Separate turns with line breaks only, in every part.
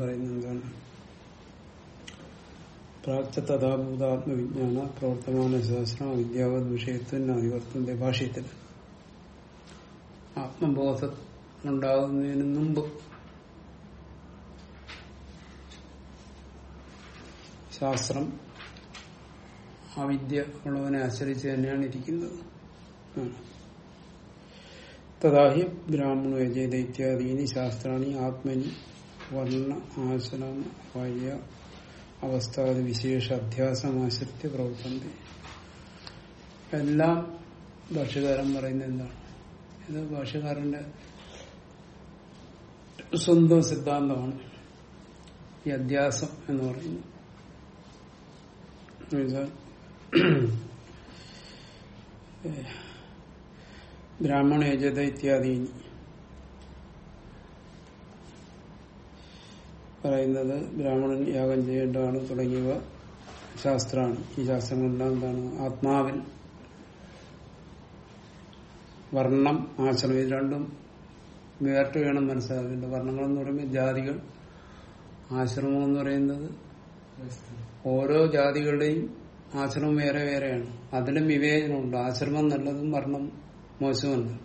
പറയുന്നത് എന്താണ്? പ്രവർത്തമാന ശാസ്ത്രം വിദ്യാവത് വിഷയത്തിന് അധിവർത്തന്റെ ഭാഷ്യത്തിൽ. ആത്മബോധം ഉണ്ടാകുന്നതിന് മുമ്പ് ശാസ്ത്രം അവിദ്യ ഉള്ളവനെ ആശ്രയിച്ച് തന്നെയാണ് ഇരിക്കുന്നത്. തഥാഹി ബ്രാഹ്മണ യജേത ഇത്യാദീനി ശാസ്ത്രാണി ആത്മനി വർണ ആശ്രമ വയ്യ അവസ്ഥാതി വിശേഷ അധ്യാസമാശ്രിത്യ പ്രവർത്തന്തി എല്ലാം ഭാഷകാരൻ പറയുന്നത് എന്താണ്? ഇത് ഭാഷകാരന്റെ സ്വന്തം സിദ്ധാന്തമാണ്. ഈ അധ്യാസം എന്ന് പറയുന്നത്. ബ്രാഹ്മണ യജത ഇത്യാദീനി പറയുന്നത് ബ്രാഹ്മണൻ യാഗം ചെയ്യേണ്ടതാണ് തുടങ്ങിയവ ശാസ്ത്രമാണ് ഈ ശാസ്ത്രങ്ങളെല്ലാം എന്താണ്? ആത്മാവിൽ. വർണം ആശ്രമം ഇത് രണ്ടും വേർട്ട് വേണം മനസ്സിലാക്കുന്നുണ്ട് വർണങ്ങൾ എന്ന് പറയുമ്പോൾ ജാതികൾ ആശ്രമം എന്ന് പറയുന്നത് ഓരോ ജാതികളുടെയും ആശ്രമം വേറെ വേറെയാണ്. അതിലും വിവേചനമുണ്ട്. ആശ്രമം നല്ലതും വർണം മോശമല്ല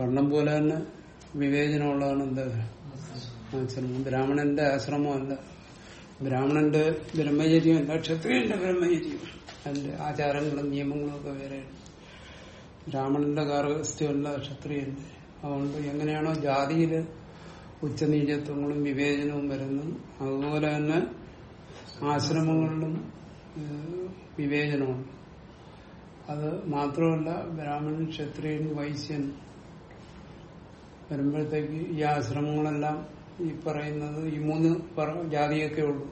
വർണം പോലെ തന്നെ വിവേചനമുള്ളതാണ് എന്ത്? ആശ്രമം. ബ്രാഹ്മണന്റെ ആശ്രമമല്ല. ബ്രാഹ്മണന്റെ ബ്രഹ്മചര്യമല്ല ക്ഷത്രിയന്റെ ബ്രഹ്മചര്യം. അതിന്റെ ആചാരങ്ങളും നിയമങ്ങളും ഒക്കെ വേറെയാണ്. ബ്രാഹ്മണന്റെ ഗാർഹസ്ഥ്യമല്ല ക്ഷത്രിയന്റെ. അതുകൊണ്ട് എങ്ങനെയാണോ ജാതിയിൽ ഉച്ചനീചത്വങ്ങളും വിവേചനവും വരുന്നു അതുപോലെ തന്നെ ആശ്രമങ്ങളിലും വിവേചനമുണ്ട് അത് മാത്രമല്ല ബ്രാഹ്മണൻ ക്ഷത്രിയൻ വൈശ്യൻ വരുമ്പോഴത്തേക്ക് ഈ ആശ്രമങ്ങളെല്ലാം ഈ പറയുന്നത് ഈ മൂന്ന് ജാതിയൊക്കെ ഉള്ളൂ.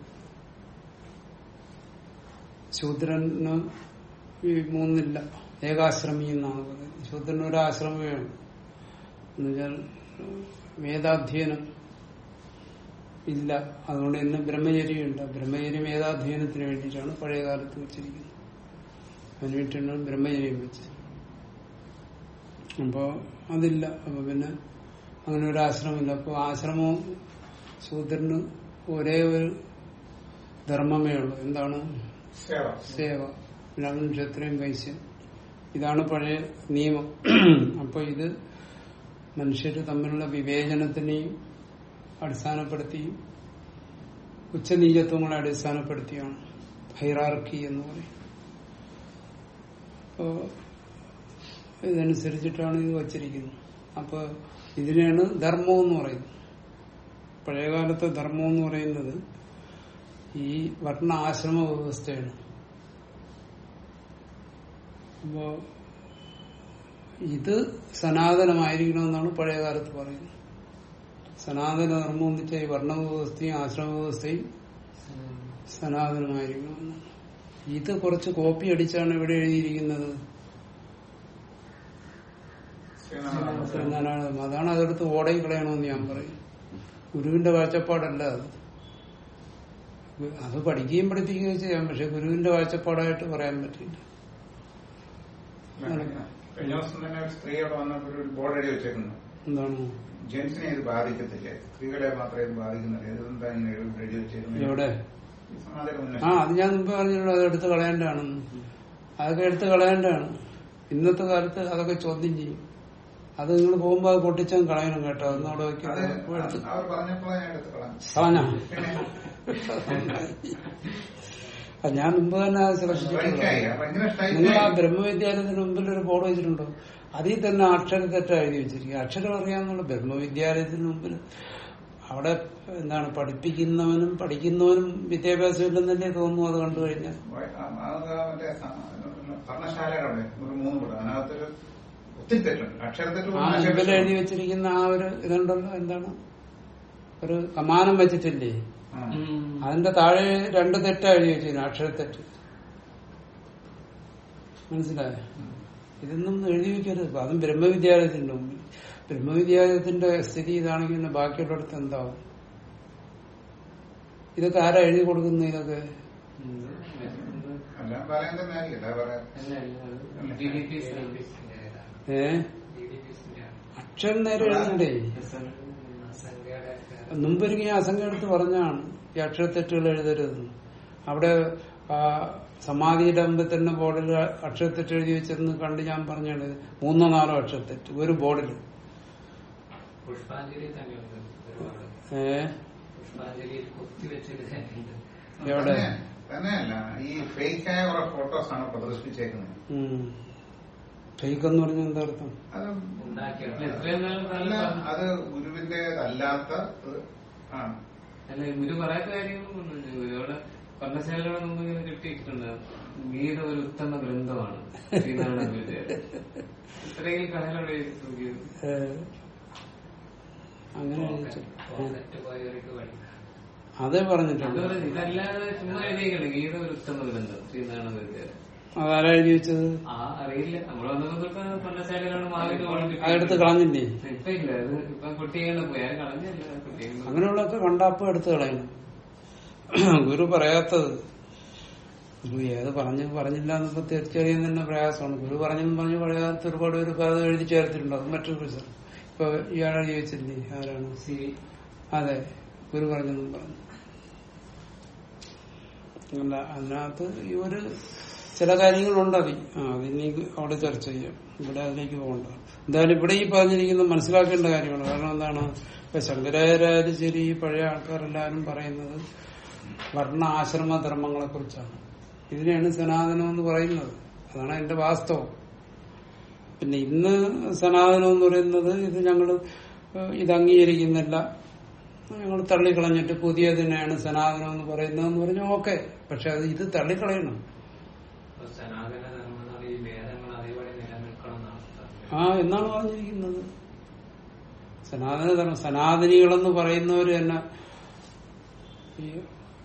ശൂദ്രന് ഈ മൂന്നില്ല ഏകാശ്രമി എന്നാണ് പറയുന്നത്. ശൂദ്രനൊരാശ്രമേ ഒരു ആശ്രമമേ ഉള്ളൂ. എന്നുവെച്ചാൽ വേദാധ്യയനം ഇല്ല. അതുകൊണ്ട് തന്നെ ബ്രഹ്മചര്യമുണ്ട് ബ്രഹ്മചര്യം വേദാധ്യയനത്തിന് വേണ്ടിയിട്ടാണ് പഴയ കാലത്ത് വെച്ചിരിക്കുന്നത്. അതിന് വേണ്ടിയിട്ടാണ് ബ്രഹ്മചര്യം വെച്ചത്. അപ്പോ അതില്ല. അപ്പൊ പിന്നെ അങ്ങനെ ഒരു ആശ്രമമില്ല. അപ്പോൾ ആശ്രമവും ശൂദ്രന് ഒരേ ഒരു ധർമ്മമേ ഉള്ളൂ. എന്താണ്?
സേവ.
ബ്രാഹ്മണൻ ക്ഷത്രിയൻ വൈശ്യൻ ഇതാണ് പഴയ നിയമം. അപ്പൊ ഇത് മനുഷ്യര് തമ്മിലുള്ള വിവേചനത്തിനെയും അടിസ്ഥാനപ്പെടുത്തിയും ഉച്ചനീചത്വങ്ങളെ അടിസ്ഥാനപ്പെടുത്തിയാണ് ഹൈറാർക്കി എന്ന് പറയും അപ്പോ ഇതനുസരിച്ചിട്ടാണ് ഇത് വച്ചിരിക്കുന്നത്. അപ്പോൾ ഇതിനെയാണ് ധർമ്മം എന്ന് പറയുന്നത്. പഴയകാലത്തെ ധർമ്മം എന്ന് പറയുന്നത് ഈ വർണ ആശ്രമ വ്യവസ്ഥയാണ്. അപ്പോ ഇത് സനാതനമായിരിക്കണമെന്നാണ് പഴയകാലത്ത് പറയുന്നത്. സനാതന ധർമ്മം എന്ന് വെച്ചാൽ ഈ വർണ വ്യവസ്ഥയും ആശ്രമ വ്യവസ്ഥയും സനാതനമായിരിക്കണമെന്നാണ് ഇത് കുറച്ച് കോപ്പി അടിച്ചാണ് ഇവിടെ എഴുതിയിരിക്കുന്നത്. അതാണ് അതെടുത്ത് ഓടയിൽ കളയണമെന്ന് ഞാൻ പറയും. ഗുരുവിന്റെ കാഴ്ചപ്പാടല്ല അത്. അത് പഠിക്കുകയും പഠിപ്പിക്കുകയും ചെയ്യാം പക്ഷെ ഗുരുവിന്റെ കാഴ്ചപ്പാടായിട്ട് പറയാൻ പറ്റില്ല.
കഴിഞ്ഞ ദിവസം തന്നെ സ്ത്രീ അവിടെ വന്നപ്പോൾ ഒരു ബോർഡ് എഴുതി വെച്ചേക്കുന്നു
എന്താണ്?
ജെന്റ്സിനെ ഇത് ബാധിക്കത്തില്ല. സ്ത്രീകളെ മാത്രമേ ഇത് ബാധിക്കുന്നില്ല ഇതെന്താ ഇങ്ങനെ
ആ അത് ഞാൻ മുമ്പ് പറഞ്ഞല്ലോ അത് എടുത്തു കളയേണ്ടതാണ്. അതൊക്കെ എടുത്തു കളയേണ്ടതാണ്. ഇന്നത്തെ കാലത്ത് അതൊക്കെ ചോദ്യം ചെയ്യും. അത് നിങ്ങൾ പോകുമ്പോ അത് പൊട്ടിച്ചാൽ കളയണം കേട്ടോ.
ഒന്നവിടെ ഞാൻ
മുമ്പ് തന്നെ അത് നിങ്ങൾ ആ ബ്രഹ്മവിദ്യാലയത്തിന് മുമ്പിൽ ഒരു ബോർഡ് വെച്ചിട്ടുണ്ടോ? അതിൽ തന്നെ അക്ഷരത്തെറ്റ തെറ്റാ എഴുതി വെച്ചിരിക്കുക. അക്ഷരം അറിയാമെന്നുള്ള ബ്രഹ്മവിദ്യാലയത്തിന് മുമ്പിൽ അവിടെ എന്താണ് പഠിപ്പിക്കുന്നവനും പഠിക്കുന്നവനും വിദ്യാഭ്യാസം ഇല്ലെന്നല്ലേ തോന്നുന്നു അത് കണ്ടു കഴിഞ്ഞാൽ?
അക്ഷരത്തെറ്റ്
എഴുതി വെച്ചിരിക്കുന്ന ആ ഒരു ഇതുണ്ടല്ലോ എന്താണ്? ഒരു കമാനം വെച്ചിട്ടില്ലേ? അതിന്റെ താഴെ രണ്ട് തെറ്റാ എഴുതി വെച്ചിരുന്നു അക്ഷരത്തെറ്റ് മനസ്സിലായോ? ഇതൊന്നും എഴുതി വെക്കരുത്. ഇപ്പൊ അതും ബ്രഹ്മവിദ്യാലയത്തിന്റെ മുമ്പിൽ. ബ്രഹ്മവിദ്യാലയത്തിന്റെ സ്ഥിതി ഇതാണെങ്കിൽ പിന്നെ ബാക്കിയുള്ളിടത്ത് എന്താവും? ഇതൊക്കെ ആരാ എഴുതി കൊടുക്കുന്നു ഇതൊക്കെ? ഏ? അക്ഷരം നേരെ എഴുതണ്ടേ? മുമ്പൊരിക്കും ഈ അസംഖ്യ എടുത്ത് പറഞ്ഞാണ് ഈ അക്ഷരത്തെറ്റുകൾ എഴുതരുത് അവിടെ സമാധിയുടെ അമ്പത്തിന്റെ തന്നെ ബോർഡിൽ അക്ഷരത്തെറ്റ് എഴുതി വെച്ചിരുന്നു കണ്ട് ഞാൻ പറഞ്ഞാണ് മൂന്നോ നാലോ അക്ഷരത്തെറ്റ് ഒരു ബോർഡിൽ. എവിടെ?
തന്നെയല്ല. ഈ ഫേക്കായ കുറെ ഫോട്ടോസ് ആണ് പ്രദർശിപ്പിച്ചേക്കുന്നത്.
ഫേക്ക് എന്ന് പറഞ്ഞാൽ എന്താ അർത്ഥം?
അത് ഗുരുവിന്റേതല്ലാത്ത ഒരു- ആ.
അല്ല ഗുരു പറയാത്ത കാര്യങ്ങളൊന്നും ഗുരുവിടെ പർണശാലയുടെ മുമ്പ് ഇങ്ങനെ കിട്ടിയിട്ടുണ്ട്. ഗീത ഒരു ഉത്തമ ഗ്രന്ഥമാണ്. ശ്രീനാരായണ ഇത്രയും കാലം നോക്കിയത്
ഏ, അങ്ങനെ അതേ പറഞ്ഞിട്ടുണ്ട്.
പറഞ്ഞ് ഇതല്ലാതെ ചുമ്മാ എഴുതിയേക്കാണ് ഗീത ഒരു ഉത്തമ ഗ്രന്ഥം. ശ്രീനാരായണ ഗുരുദേവൻ.
അതാരാ എഴുതി വെച്ചത്?
അറിയില്ല.
അതെടുത്ത് കളഞ്ഞില്ലേ?
ഇപ്പൊ ഇല്ല. അത് ഇപ്പൊ കളഞ്ഞല്ല. കുട്ടികൾ
അങ്ങനെയുള്ളതൊക്കെ കണ്ടാപ്പ് എടുത്ത് കളയണം ഗുരു പറയാത്തത്. ഗുരു ഏത് പറഞ്ഞു പറഞ്ഞില്ല എന്നിപ്പോ തിരിച്ചറിയാൻ തന്നെ പ്രയാസമാണ്. ഗുരു പറഞ്ഞെന്ന് പറഞ്ഞു പറയാത്ത ഒരുപാട് പേര് കഥ എഴുതി ചേർത്തിട്ടുണ്ട്. അത് മറ്റൊരു പ്രശ്നം. ഇപ്പൊ ഇയാളെ ജീവിച്ചില്ലേ? ആരാണ്?
സി.
അതെ. ഗുരു പറഞ്ഞെന്നും പറഞ്ഞു. അല്ല അതിനകത്ത് ഈ ഒരു ചില കാര്യങ്ങളുണ്ട് അതി. ആ അതിനി അവിടെ ചർച്ച ചെയ്യാം. ഇവിടെ അതിലേക്ക് പോകണ്ട. എന്തായാലും ഇവിടെ ഈ പറഞ്ഞിരിക്കുന്നത് മനസ്സിലാക്കേണ്ട കാര്യമാണ്. കാരണം എന്താണ്? ഇപ്പൊ ശങ്കരാചാര്യ ശരി പഴയ ആൾക്കാരെല്ലാവരും പറയുന്നത് വർണ ആശ്രമ ധർമ്മങ്ങളെ കുറിച്ചാണ് ഇതിനെയാണ് സനാതനം എന്ന് പറയുന്നത്. അതാണ് എന്റെ വാസ്തവം. പിന്നെ ഇന്ന് സനാതനം എന്ന് പറയുന്നത് ഇത് ഞങ്ങൾ ഇത് അംഗീകരിക്കുന്നില്ല. ഞങ്ങൾ തള്ളിക്കളഞ്ഞിട്ട് പുതിയതിനെയാണ് സനാതനം എന്ന് പറയുന്നതെന്ന് പറഞ്ഞു ഓക്കെ. പക്ഷെ അത് ഇത് തള്ളിക്കളയണം. ആ എന്നാണ് പറഞ്ഞിരിക്കുന്നത്. സനാതനധർമ്മം സനാതനികളെന്ന് പറയുന്നവര് തന്നെ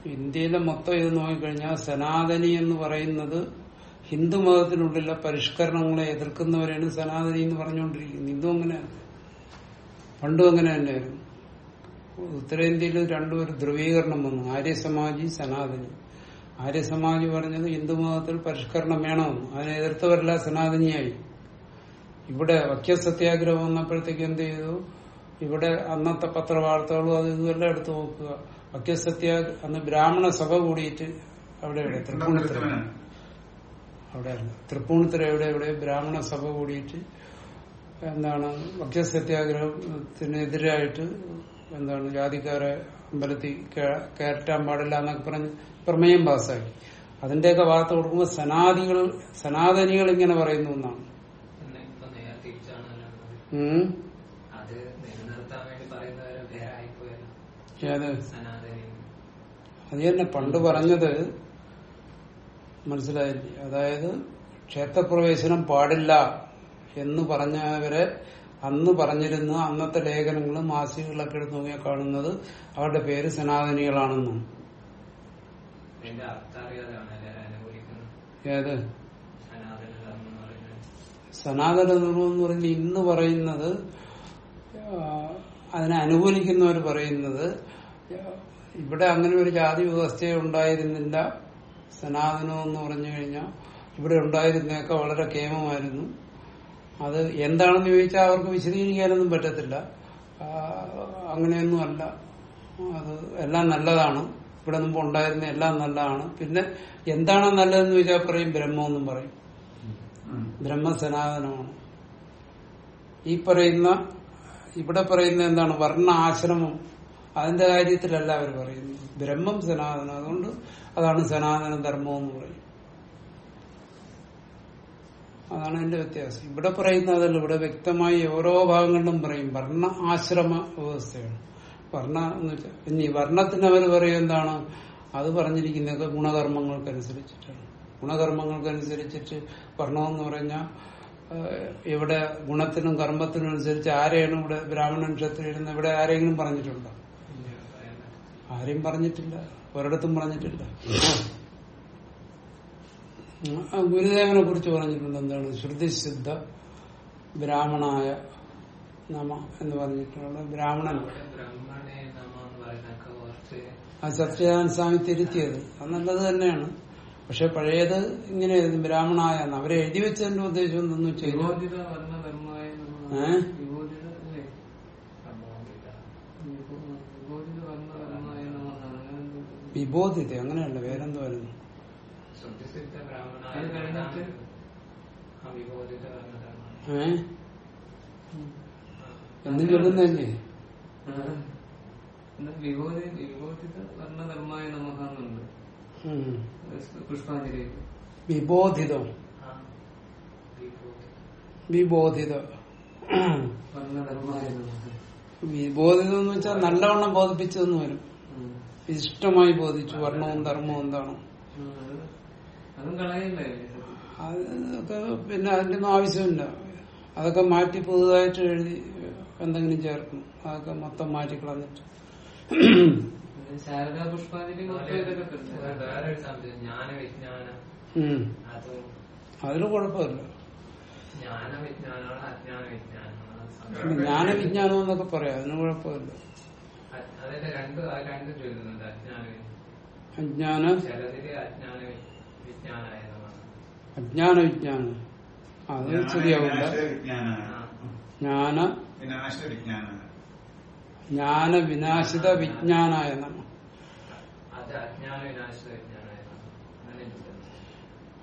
ഇന്ത്യയിലെ മൊത്തം ഇത് നോക്കിക്കഴിഞ്ഞാൽ സനാതനി എന്ന് പറയുന്നത് ഹിന്ദു മതത്തിനുള്ളിലെ പരിഷ്കരണങ്ങളെ എതിർക്കുന്നവരെയാണ് സനാതനി എന്ന് പറഞ്ഞുകൊണ്ടിരിക്കുന്നത്. ഹിന്ദു അങ്ങനെയാണ് പണ്ടും അങ്ങനെ തന്നെയായിരുന്നു. ഉത്തരേന്ത്യയിൽ രണ്ടും ഒരു ധ്രുവീകരണം വന്നു. ആര്യസമാജി സനാതനി. ആര്യസമാജി പറഞ്ഞത് ഹിന്ദു മതത്തിൽ പരിഷ്കരണം വേണമെന്ന് അതിനെ എതിർത്തവരല്ല സനാതനിയായി. ഇവിടെ വക്യസത്യാഗ്രഹം വന്നപ്പോഴത്തേക്ക് എന്ത് ചെയ്തു? ഇവിടെ അന്നത്തെ പത്രവാർത്തകളും അത് ഇതുമെല്ലാം എടുത്തു നോക്കുക. വക്യസത്യാഗ്രഹ അന്ന് ബ്രാഹ്മണ സഭ കൂടിയിട്ട് അവിടെ എവിടെ? തൃപ്പൂണിത്തുറ. അവിടെ തൃപ്പൂണിത്തറ എവിടെ? എവിടെ ബ്രാഹ്മണ സഭ കൂടിയിട്ട് എന്താണ് ഭക്ഷ്യസത്യാഗ്രഹത്തിനെതിരായിട്ട് എന്താണ് ജാതിക്കാരെ അമ്പലത്തിൽ കയറ്റാൻ പാടില്ല എന്നൊക്കെ പറഞ്ഞ് പ്രമേയം പാസ്സാക്കി അതിന്റെയൊക്കെ വാർത്ത കൊടുക്കുമ്പോൾ സനാദികൾ സനാതനികൾ ഇങ്ങനെ പറയുന്നു എന്നാണ്
പിന്നെ അത്
തന്നെ പണ്ട് പറഞ്ഞത് മനസ്സിലായില്ലേ? അതായത് ക്ഷേത്രപ്രവേശനം പാടില്ല എന്ന് പറഞ്ഞവരെ അന്ന് പറഞ്ഞിരുന്ന അന്നത്തെ ലേഖനങ്ങളും മാസികകളൊക്കെ എടുത്ത് നോക്കിയാൽ കാണുന്നത് അവരുടെ പേര് സനാതനികളാണെന്നും. ഏത്?
സനാതന ധർമ്മം എന്ന്
പറഞ്ഞ് ഇന്ന് പറയുന്നത് അതിനെ അനുകൂലിക്കുന്നവർ പറയുന്നത് ഇവിടെ അങ്ങനെ ഒരു ജാതി വ്യവസ്ഥയെ ഉണ്ടായിരുന്നില്ല. സനാതനം എന്ന് പറഞ്ഞു കഴിഞ്ഞാൽ ഇവിടെ ഉണ്ടായിരുന്നതൊക്കെ വളരെ കേമമായിരുന്നു അത് എന്താണെന്ന് ചോദിച്ചാൽ അവർക്ക് വിശദീകരിക്കാനൊന്നും പറ്റത്തില്ല. അങ്ങനെയൊന്നുമല്ല അത് എല്ലാം നല്ലതാണ്. ഇവിടെ മുമ്പ് ഉണ്ടായിരുന്ന എല്ലാം നല്ലതാണ്. പിന്നെ എന്താണ് നല്ലതെന്ന് ചോദിച്ചാൽ പറയും ബ്രഹ്മമെന്നും പറയും. ബ്രഹ്മ സനാതനമാണ്. ഈ പറയുന്ന ഇവിടെ പറയുന്ന എന്താണ് വർണ ആശ്രമം അതിന്റെ കാര്യത്തിലല്ല അവർ പറയുന്നത്. ബ്രഹ്മം സനാതനം അതുകൊണ്ട് അതാണ് സനാതന ധർമ്മം എന്ന് പറയും. അതാണ് എന്റെ വ്യത്യാസം. ഇവിടെ പറയുന്നതല്ല ഇവിടെ വ്യക്തമായി ഓരോ ഭാഗങ്ങളിലും പറയും വർണ ആശ്രമ വ്യവസ്ഥയാണ്. വർണ എന്ന് വെച്ചാൽ ഇനി വർണത്തിന് അവർ പറയും എന്താണ്? അത് പറഞ്ഞിരിക്കുന്നതൊക്കെ ഗുണകർമ്മങ്ങൾക്കനുസരിച്ചിട്ടാണ്. ഗുണകർമ്മങ്ങൾക്കനുസരിച്ചിട്ട് വർണമെന്ന് പറഞ്ഞാൽ ഇവിടെ ഗുണത്തിനും കർമ്മത്തിനും അനുസരിച്ച് ആരെയാണ് ഇവിടെ ബ്രാഹ്മണൻ ക്ഷത്രിയിരുന്ന ഇവിടെ ആരെങ്കിലും പറഞ്ഞിട്ടുണ്ടോ? ആരെയും പറഞ്ഞിട്ടില്ല. ഒരിടത്തും പറഞ്ഞിട്ടില്ല. ഗുരുദേവനെ കുറിച്ച് പറഞ്ഞിട്ടുണ്ട് എന്താണ്? ശ്രുതിസിദ്ധ ബ്രാഹ്മണായ നമ എന്ന് പറഞ്ഞിട്ടുള്ള ബ്രാഹ്മണൻ. ആ ചർച്ച ചെയ്യാൻ സ്വാമി തിരുത്തിയത് അത് നല്ലത് തന്നെയാണ്. പക്ഷെ പഴയത് ഇങ്ങനെയായിരുന്നു. ബ്രാഹ്മണായ. അവരെ എഴുതി വെച്ചതിന്റെ ഉദ്ദേശം എന്തെന്ന് വെച്ചാൽ കഴിഞ്ഞാൽ
വിഭോജിത വർണ ധർമ്മമായ നമഃ.
ഏ?
വിഭോജിത അല്ലേ വിഭോ- വിഭോജിത വർണ ധർമ്മമായ നമഃ. അങ്ങനെ എന്തോ.
വിബോധിത അങ്ങനെയല്ല വേറെന്തോ വരുന്നു ഏ? എന്നും ഉം.
പുഷ്പാഞ്ജലി
വിബോധിത.
വിബോധിത.
വിബോധിതം എന്ന് വെച്ചാൽ നല്ലവണ്ണം ബോധിപ്പിച്ചതെന്ന് വരും.
ഉം.
ഇഷ്ടമായി ബോധിച്ചു വർണവും ധർമ്മവും എന്താണ്? അതൊക്കെ പിന്നെ അതിന്റെ ഒന്നും ആവശ്യമില്ല. അതൊക്കെ മാറ്റി പുതുതായിട്ട് എഴുതി എന്തെങ്കിലും ചേർക്കും. അതൊക്കെ മൊത്തം മാറ്റി കളഞ്ഞിട്ട്.
ശാരദാ പുഷ്പാഞ്ജലി
അതിന് കുഴപ്പമില്ല. ജ്ഞാനവിജ്ഞാനം എന്നൊക്കെ പറയാം. അതിന് കുഴപ്പമില്ല.
അജ്ഞാന
അജ്ഞാന? വിജ്ഞാനം. അത് ശരിയാവില്ല ജ്ഞാന? വിനാശിത വിജ്ഞാനായ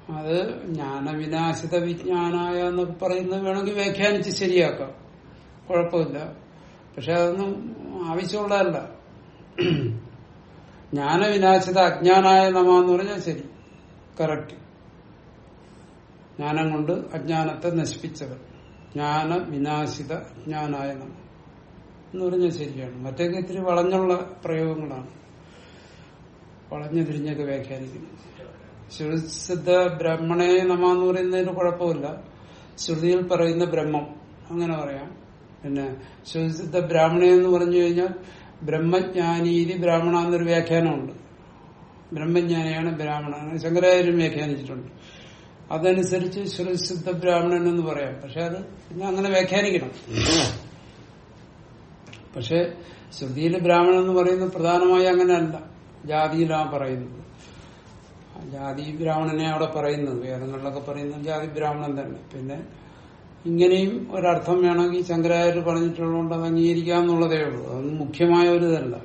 അത്
ജ്ഞാനവിനാശിത വിജ്ഞാനായ എന്ന് പറയുന്നത് വേണമെങ്കിൽ വ്യാഖ്യാനിച്ച് ശരിയാക്കാം. കുഴപ്പമില്ല. പക്ഷെ അതൊന്നും ആവശ്യമുള്ളതല്ല. ജ്ഞാനവിനാശിത അജ്ഞാനായ നമ എന്ന് പറഞ്ഞാൽ ശരി. കറക്റ്റ് ജ്ഞാനം കൊണ്ട് അജ്ഞാനത്തെ നശിപ്പിച്ചവർ. ജ്ഞാന വിനാശിത അജ്ഞാനായ നമ. എന്ന് പറഞ്ഞാൽ ശരിയാണ്. മറ്റൊക്കെ ഇത്തിരി വളഞ്ഞുള്ള പ്രയോഗങ്ങളാണ്. വളഞ്ഞു തിരിഞ്ഞൊക്കെ വ്യാഖ്യാനിക്കുന്നത് ശുദ്ധ ബ്രഹ്മണേ നമ എന്ന് പറയുന്നതിന് കുഴപ്പമില്ല. ശ്രുതിയിൽ പറയുന്ന ബ്രഹ്മം. അങ്ങനെ പറയാം. പിന്നെ ശുദ്ധ ബ്രാഹ്മണ എന്ന് പറഞ്ഞു കഴിഞ്ഞാൽ ബ്രഹ്മജ്ഞാനീതി ബ്രാഹ്മണ എന്നൊരു വ്യാഖ്യാനമുണ്ട്. ബ്രഹ്മജ്ഞാനിയാണ് ബ്രാഹ്മണൻ ശങ്കരാചാര്യം വ്യാഖ്യാനിച്ചിട്ടുണ്ട്. അതനുസരിച്ച് ശ്രുതിസിദ്ധ ബ്രാഹ്മണൻ എന്ന് പറയാം. പക്ഷെ അത് പിന്നെ അങ്ങനെ വ്യാഖ്യാനിക്കണം. പക്ഷെ ശ്രുതിയിൽ ബ്രാഹ്മണൻ എന്ന് പറയുന്നത് പ്രധാനമായി അങ്ങനെയല്ല. ജാതിയിലാണ് പറയുന്നത്. ജാതി ബ്രാഹ്മണനെ അവിടെ പറയുന്നത്. വേദങ്ങളിലൊക്കെ പറയുന്നത് ജാതി ബ്രാഹ്മണൻ തന്നെ. പിന്നെ ഇങ്ങനെയും ഒരർത്ഥം വേണമെങ്കിൽ ശങ്കരാചാര്യ പറഞ്ഞിട്ടുള്ളതുകൊണ്ട് അത് അംഗീകരിക്കാമെന്നുള്ളതേ ഉള്ളൂ. അത് മുഖ്യമായ ഒരു ഇതല്ല.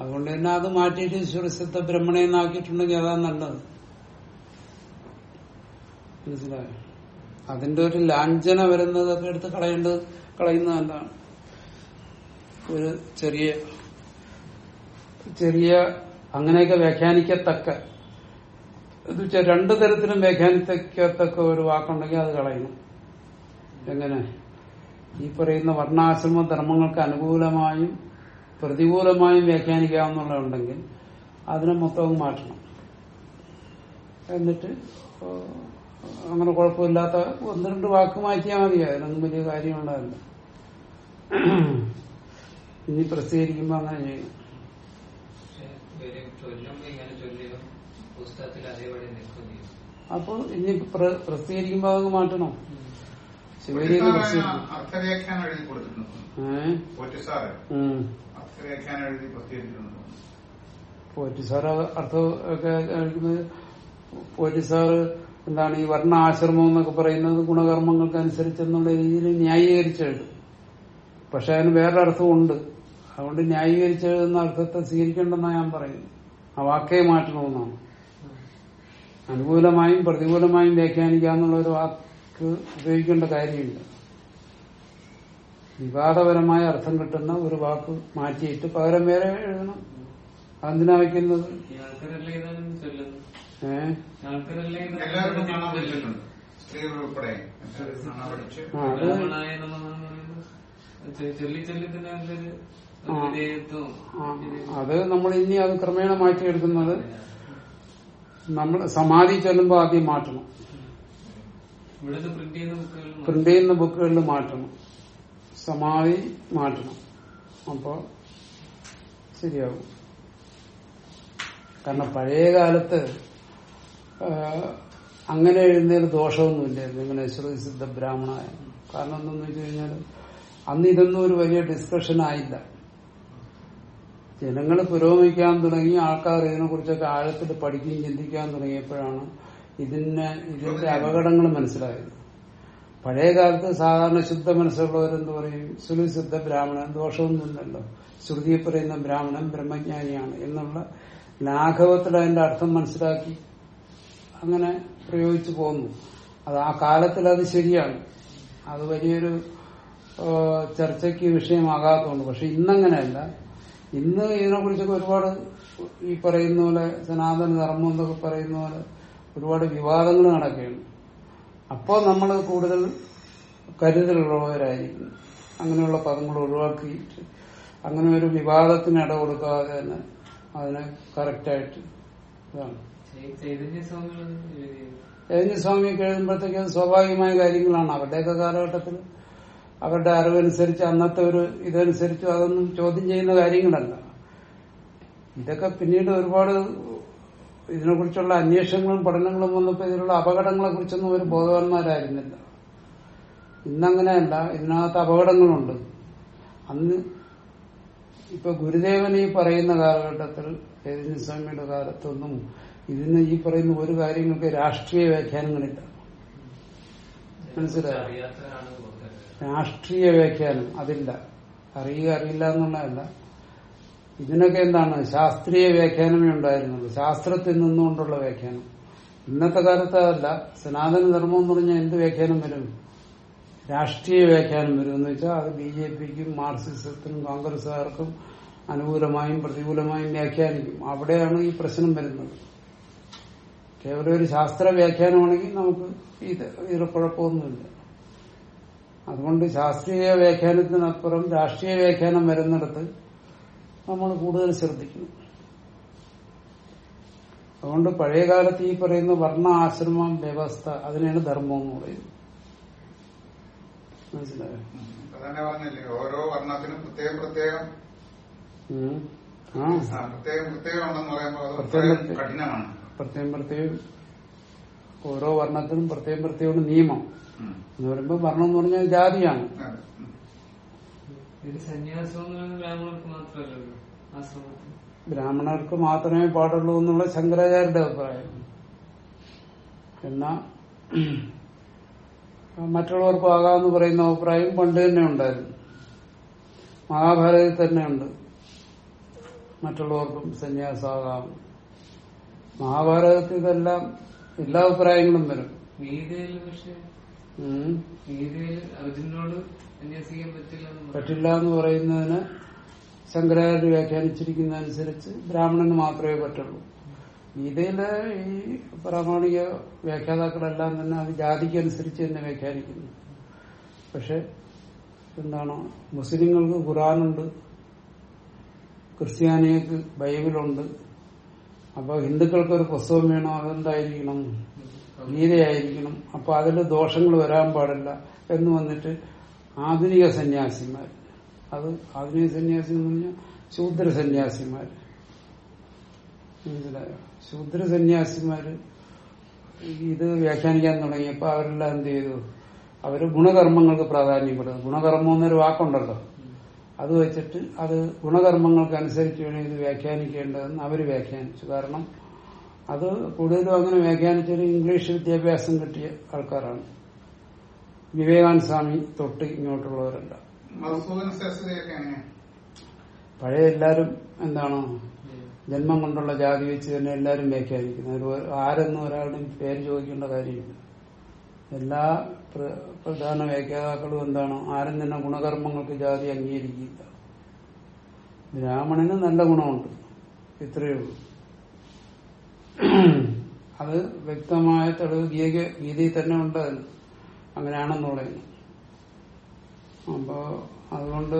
അതുകൊണ്ട് തന്നെ അത് മാറ്റിയിട്ട് സുരസിദ്ധ ബ്രഹ്മണയെന്നാക്കിയിട്ടുണ്ടെങ്കിൽ അതാ നല്ലത്. മനസ്സിലായോ? അതിന്റെ ഒരു ലാഞ്ചന വരുന്നതൊക്കെ എടുത്ത് കളയേണ്ടത് കളയുന്നതല്ലാണ് ഒരു ചെറിയ ചെറിയ അങ്ങനെയൊക്കെ വ്യാഖ്യാനിക്കത്തക്ക എന്ന് വെച്ചാൽ രണ്ടു തരത്തിലും വ്യാഖ്യാനിക്കത്തക്ക ഒരു വാക്കുണ്ടെങ്കിൽ അത് കളയണം. എങ്ങനെ? ഈ പറയുന്ന വർണാശ്രമ ധർമ്മങ്ങൾക്ക് അനുകൂലമായും പ്രതികൂലമായും വ്യാഖ്യാനിക്കാവുന്നുണ്ടെങ്കിൽ അതിനെ മൊത്തവും മാറ്റണം. എന്നിട്ട് അങ്ങനെ കുഴപ്പമില്ലാത്ത ഒന്ന് രണ്ട് വാക്ക് മാറ്റിയാൽ മതി. അതിനൊന്നും വലിയ കാര്യമുള്ളതല്ല ഇനി പ്രസിദ്ധീകരിക്കുമ്പോ അങ്ങനെ ചെയ്യും. അപ്പൊ ഇനി പ്രസിദ്ധീകരിക്കുമ്പോ അത് മാറ്റണം.
അർത്ഥവ്യാഖ്യാനം എഴുതി കൊടുത്തിട്ടുണ്ട്. പോറ്റിസാറ് എഴുതി
പോറ്റി സാർ അർത്ഥം പോറ്റി സാറ് എന്താണ് ഈ വർണ ആശ്രമം എന്നൊക്കെ പറയുന്നത് ഗുണകർമ്മങ്ങൾക്ക് അനുസരിച്ചെന്നുള്ള രീതിയിൽ ന്യായീകരിച്ചെഴുതും. പക്ഷെ അതിന് വേറെ അർത്ഥമുണ്ട് അതുകൊണ്ട് ന്യായീകരിച്ചെഴുതുന്ന അർത്ഥത്തെ സ്വീകരിക്കേണ്ടെന്നാണ് ഞാൻ പറയുന്നത്. ആ വാക്കേ മാറ്റണമെന്നാണ്. അനുകൂലമായും പ്രതികൂലമായും വ്യാഖ്യാനിക്കാന്നുള്ള ഒരു വാക്ക് ഉപയോഗിക്കേണ്ട കാര്യമില്ല. വിവാദപരമായ അർത്ഥം കിട്ടുന്ന ഒരു വാക്ക് മാറ്റിയിട്ട് പകരം വേറെ എഴുതണം. അതെന്തിനാ വയ്ക്കുന്നത് അത് നമ്മൾ ഇനി അത് ക്രമേണ മാറ്റിയെടുക്കുന്നത്. നമ്മൾ സമാധി ചെല്ലുമ്പോൾ ആദ്യം മാറ്റണം.
പ്രിന്റ് ചെയ്യുന്ന ബുക്കുകളിൽ
മാറ്റണം. സമാധി മാറ്റണം. അപ്പോ ശരിയാകും. കാരണം പഴയ കാലത്ത് അങ്ങനെ എഴുതുന്നതിൽ ദോഷമൊന്നുമില്ലായിരുന്നു ഇങ്ങനെ ശ്രുതിസിദ്ധ ബ്രാഹ്മണായ കാരണം എന്തെന്ന് വെച്ച് കഴിഞ്ഞാൽ അന്ന് ഇതൊന്നും ഒരു വലിയ ഡിസ്കഷൻ ആയില്ല. ജനങ്ങൾ പുരോഗമിക്കാൻ തുടങ്ങി ആൾക്കാർ ഇതിനെക്കുറിച്ചൊക്കെ ആഴത്തിൽ പഠിക്കുകയും ചിന്തിക്കാൻ തുടങ്ങിയപ്പോഴാണ് ഇതിന് ഇതിന്റെ അപകടങ്ങൾ മനസ്സിലായത് പഴയ കാലത്ത് സാധാരണ ശുദ്ധ മനസ്സുള്ളവരെന്ത് പറയും? സുലുശുദ്ധ ബ്രാഹ്മണൻ ദോഷമൊന്നുമില്ലല്ലോ. ശ്രുതിയെ പറയുന്ന ബ്രാഹ്മണൻ ബ്രഹ്മജ്ഞാനിയാണ് എന്നുള്ള ലാഘവത്തിൽ അതിന്റെ അർത്ഥം മനസ്സിലാക്കി അങ്ങനെ പ്രയോഗിച്ചു പോന്നു. അത് ആ കാലത്തിൽ അത് ശരിയാണ്. അത് വലിയൊരു ചർച്ചയ്ക്ക് വിഷയമാകാത്തതുകൊണ്ട്. പക്ഷെ ഇന്നങ്ങനെയല്ല. ഇന്ന് ഇതിനെക്കുറിച്ചൊക്കെ ഒരുപാട് ഈ പറയുന്ന പോലെ സനാതന ധർമ്മം എന്നൊക്കെ പറയുന്ന പോലെ ഒരുപാട് വിവാദങ്ങൾ നടക്കുകയാണ്. അപ്പോൾ നമ്മൾ കൂടുതൽ കരുതലുള്ളവരായിരിക്കും അങ്ങനെയുള്ള പദങ്ങൾ ഒഴിവാക്കിയിട്ട് അങ്ങനെ ഒരു വിവാദത്തിന് ഇട കൊടുക്കാതെ തന്നെ അതിന് കറക്റ്റായിട്ട് ഇതാണ്.
ചൈ- ചൈതന്യ സ്വാമികൾ എഴുതിയത്
ജൈനസ്വാമിക്ക് എഴുതുമ്പോഴത്തേക്ക് അത് സ്വാഭാവികമായ കാര്യങ്ങളാണ്. അവരുടെയൊക്കെ കാലഘട്ടത്തിൽ അവരുടെ അറിവനുസരിച്ച് അന്നത്തെ ഒരു ഇതനുസരിച്ച് അതൊന്നും ചോദ്യം ചെയ്യുന്ന കാര്യങ്ങളല്ല. ഇതൊക്കെ പിന്നീട് ഒരുപാട് ഇതിനെക്കുറിച്ചുള്ള അന്വേഷണങ്ങളും പഠനങ്ങളും വന്നപ്പോൾ ഇതിലുള്ള അപകടങ്ങളെ കുറിച്ചൊന്നും ഒരു ബോധവാന്മാരായിരുന്നില്ല. ഇന്നങ്ങനെയല്ല ഇതിനകത്ത് അപകടങ്ങളുണ്ട്. അന്ന് ഇപ്പൊ ഗുരുദേവൻ ഈ പറയുന്ന കാലഘട്ടത്തിൽ സ്വാമിയുടെ കാലത്തൊന്നും ഇതിന് ഈ പറയുന്ന ഒരു കാര്യങ്ങൾക്ക് രാഷ്ട്രീയ വ്യാഖ്യാനങ്ങളില്ല. മനസ്സിലായി? രാഷ്ട്രീയ വ്യാഖ്യാനം അതില്ല. അറിയുക അറിയില്ല എന്നുള്ളതല്ല. ഇതിനൊക്കെ എന്താണ്? ശാസ്ത്രീയ വ്യാഖ്യാനമേ ഉണ്ടായിരുന്നുള്ളൂ. ശാസ്ത്രത്തിൽ നിന്നുകൊണ്ടുള്ള വ്യാഖ്യാനം. ഇന്നത്തെ കാലത്ത് അതല്ല. സനാതന ധർമ്മം എന്ന് പറഞ്ഞാൽ എന്ത് വ്യാഖ്യാനം വരും? രാഷ്ട്രീയ വ്യാഖ്യാനം വരും. എന്ന് വെച്ചാൽ അത് ബി ജെ പിക്കും മാർക്സിസത്തിനും കോൺഗ്രസുകാർക്കും അനുകൂലമായും പ്രതികൂലമായും വ്യാഖ്യാനിക്കും. അവിടെയാണ് ഈ പ്രശ്നം വരുന്നത്. കേവലം ഒരു ശാസ്ത്ര വ്യാഖ്യാനമാണെങ്കിൽ നമുക്ക് ഇത് ഇതിൽ കുഴപ്പമൊന്നുമില്ല. അതുകൊണ്ട് ശാസ്ത്രീയ വ്യാഖ്യാനത്തിനപ്പുറം രാഷ്ട്രീയ വ്യാഖ്യാനം വരുന്നിടത്ത് നമ്മൾ കൂടുതൽ ശ്രദ്ധിക്കുന്നു. അതുകൊണ്ട് പഴയ കാലത്ത് ഈ പറയുന്ന വർണ ആശ്രമ വ്യവസ്ഥ അതിനാണ് ധർമ്മം എന്ന് പറയുന്നത്. മനസ്സിലായോ?
പറഞ്ഞില്ലേ? ഓരോ വർണത്തിനും പ്രത്യേകം പ്രത്യേകം പ്രത്യേകം പ്രത്യേകം ഉണ്ടെന്ന് പറയുമ്പോൾ
പ്രത്യേകം
കഠിനമാണ്.
പ്രത്യേകം പ്രത്യേകം. ഓരോ വർണത്തിനും പ്രത്യേകം പ്രത്യേകം നിയമം. എന്ന് പറയുമ്പോൾ വർണം എന്ന് പറഞ്ഞാൽ ജാതിയാണ്
അതെ. ഉം.
ഇത് സന്യാസം എന്ന് പറയുന്നത് ബ്രാഹ്മണർക്ക്
മാത്രമേ പാടുള്ളൂ എന്നുള്ള ശങ്കരാചാര്യന്റെ അഭിപ്രായം. എന്നാ മറ്റുള്ളവർക്കും ആകാമെന്ന് പറയുന്ന അഭിപ്രായം പണ്ട് തന്നെ ഉണ്ടായിരുന്നു. മഹാഭാരതത്തിൽ തന്നെ ഉണ്ട്. മറ്റുള്ളവർക്കും സന്യാസാകാം. മഹാഭാരതത്തിൽ ഇതെല്ലാം എല്ലാ അഭിപ്രായങ്ങളും വരും.
ഗീതയിൽ പക്ഷേ. ഗീതയിൽ അർജുനോട് പറ്റില്ല എന്ന്
പറയുന്നതിന് ശങ്കരാചാര്യ വ്യാഖ്യാനിച്ചിരിക്കുന്നതനുസരിച്ച് ബ്രാഹ്മണന് മാത്രമേ പറ്റുള്ളൂ. ഗീതയിലെ ഈ പ്രാമാണിക വ്യാഖ്യാതാക്കളെല്ലാം തന്നെ അത് ജാതിക്കനുസരിച്ച് തന്നെ വ്യാഖ്യാനിക്കുന്നു. പക്ഷെ എന്താണ് മുസ്ലിങ്ങൾക്ക് ഖുറാനുണ്ട് ക്രിസ്ത്യാനികൾക്ക് ബൈബിളുണ്ട് അപ്പൊ ഹിന്ദുക്കൾക്ക് ഒരു പുസ്തകം വേണോ? അതെന്തായിരിക്കണം? ഗീതയായിരിക്കണം. അപ്പൊ അതിൽ ദോഷങ്ങൾ വരാൻ പാടില്ല എന്ന് വന്നിട്ട് ആധുനിക സന്യാസിമാർ. അത് ആധുനിക സന്യാസി എന്ന് പറഞ്ഞാൽ ശൂദ്ര സന്യാസിമാർ. മനസ്സിലായോ? ശൂദ്ര സന്യാസിമാര് ഇത് വ്യാഖ്യാനിക്കാൻ തുടങ്ങിയപ്പോ അവരെല്ലാം എന്ത് ചെയ്തു? അവർ ഗുണകർമ്മങ്ങൾക്ക് പ്രാധാന്യം കൊടുത്തു ഗുണകർമ്മം എന്നൊരു വാക്കുണ്ടല്ലോ. അത് വെച്ചിട്ട് അത് ഗുണകർമ്മങ്ങൾക്ക് അനുസരിച്ച് വേണം ഇത് വ്യാഖ്യാനിക്കേണ്ടതെന്ന് അവർ വ്യാഖ്യാനിച്ചു. കാരണം അത് കൂടുതലും അങ്ങനെ വ്യാഖ്യാനിച്ചൊരു ഇംഗ്ലീഷ് വിദ്യാഭ്യാസം കിട്ടിയ ആൾക്കാരാണ്. വിവേകാനന്ദ സ്വാമി തൊട്ട് ഇങ്ങോട്ടുള്ളവരല്ല പഴയ എല്ലാരും എന്താണ്? ജന്മം കൊണ്ടുള്ള ജാതി വെച്ച് തന്നെ എല്ലാരും വ്യാഖ്യാനിക്കുന്നത് അതിൽ ഒരു- ആരെന്നും ഒരാളുടെയും പേര് ചോദിക്കേണ്ട കാര്യമില്ല. എല്ലാ പ്ര- പ്രധാന വ്യാഖ്യാതാക്കളും എന്താണ്? ആരും തന്നെ ഗുണകർമ്മങ്ങൾക്ക് ജാതി അംഗീകരിക്കില്ല. ബ്രാഹ്മണന് നല്ല ഗുണമുണ്ട്. ഇത്രയേ ഉള്ളൂ. അത് വ്യക്തമായ തെളിവ് ഗീത ഗീതയിൽ തന്നെ ഉണ്ട് അതിന് അങ്ങനെയാണെന്ന് പറയുന്നു. അപ്പോ അതുകൊണ്ട്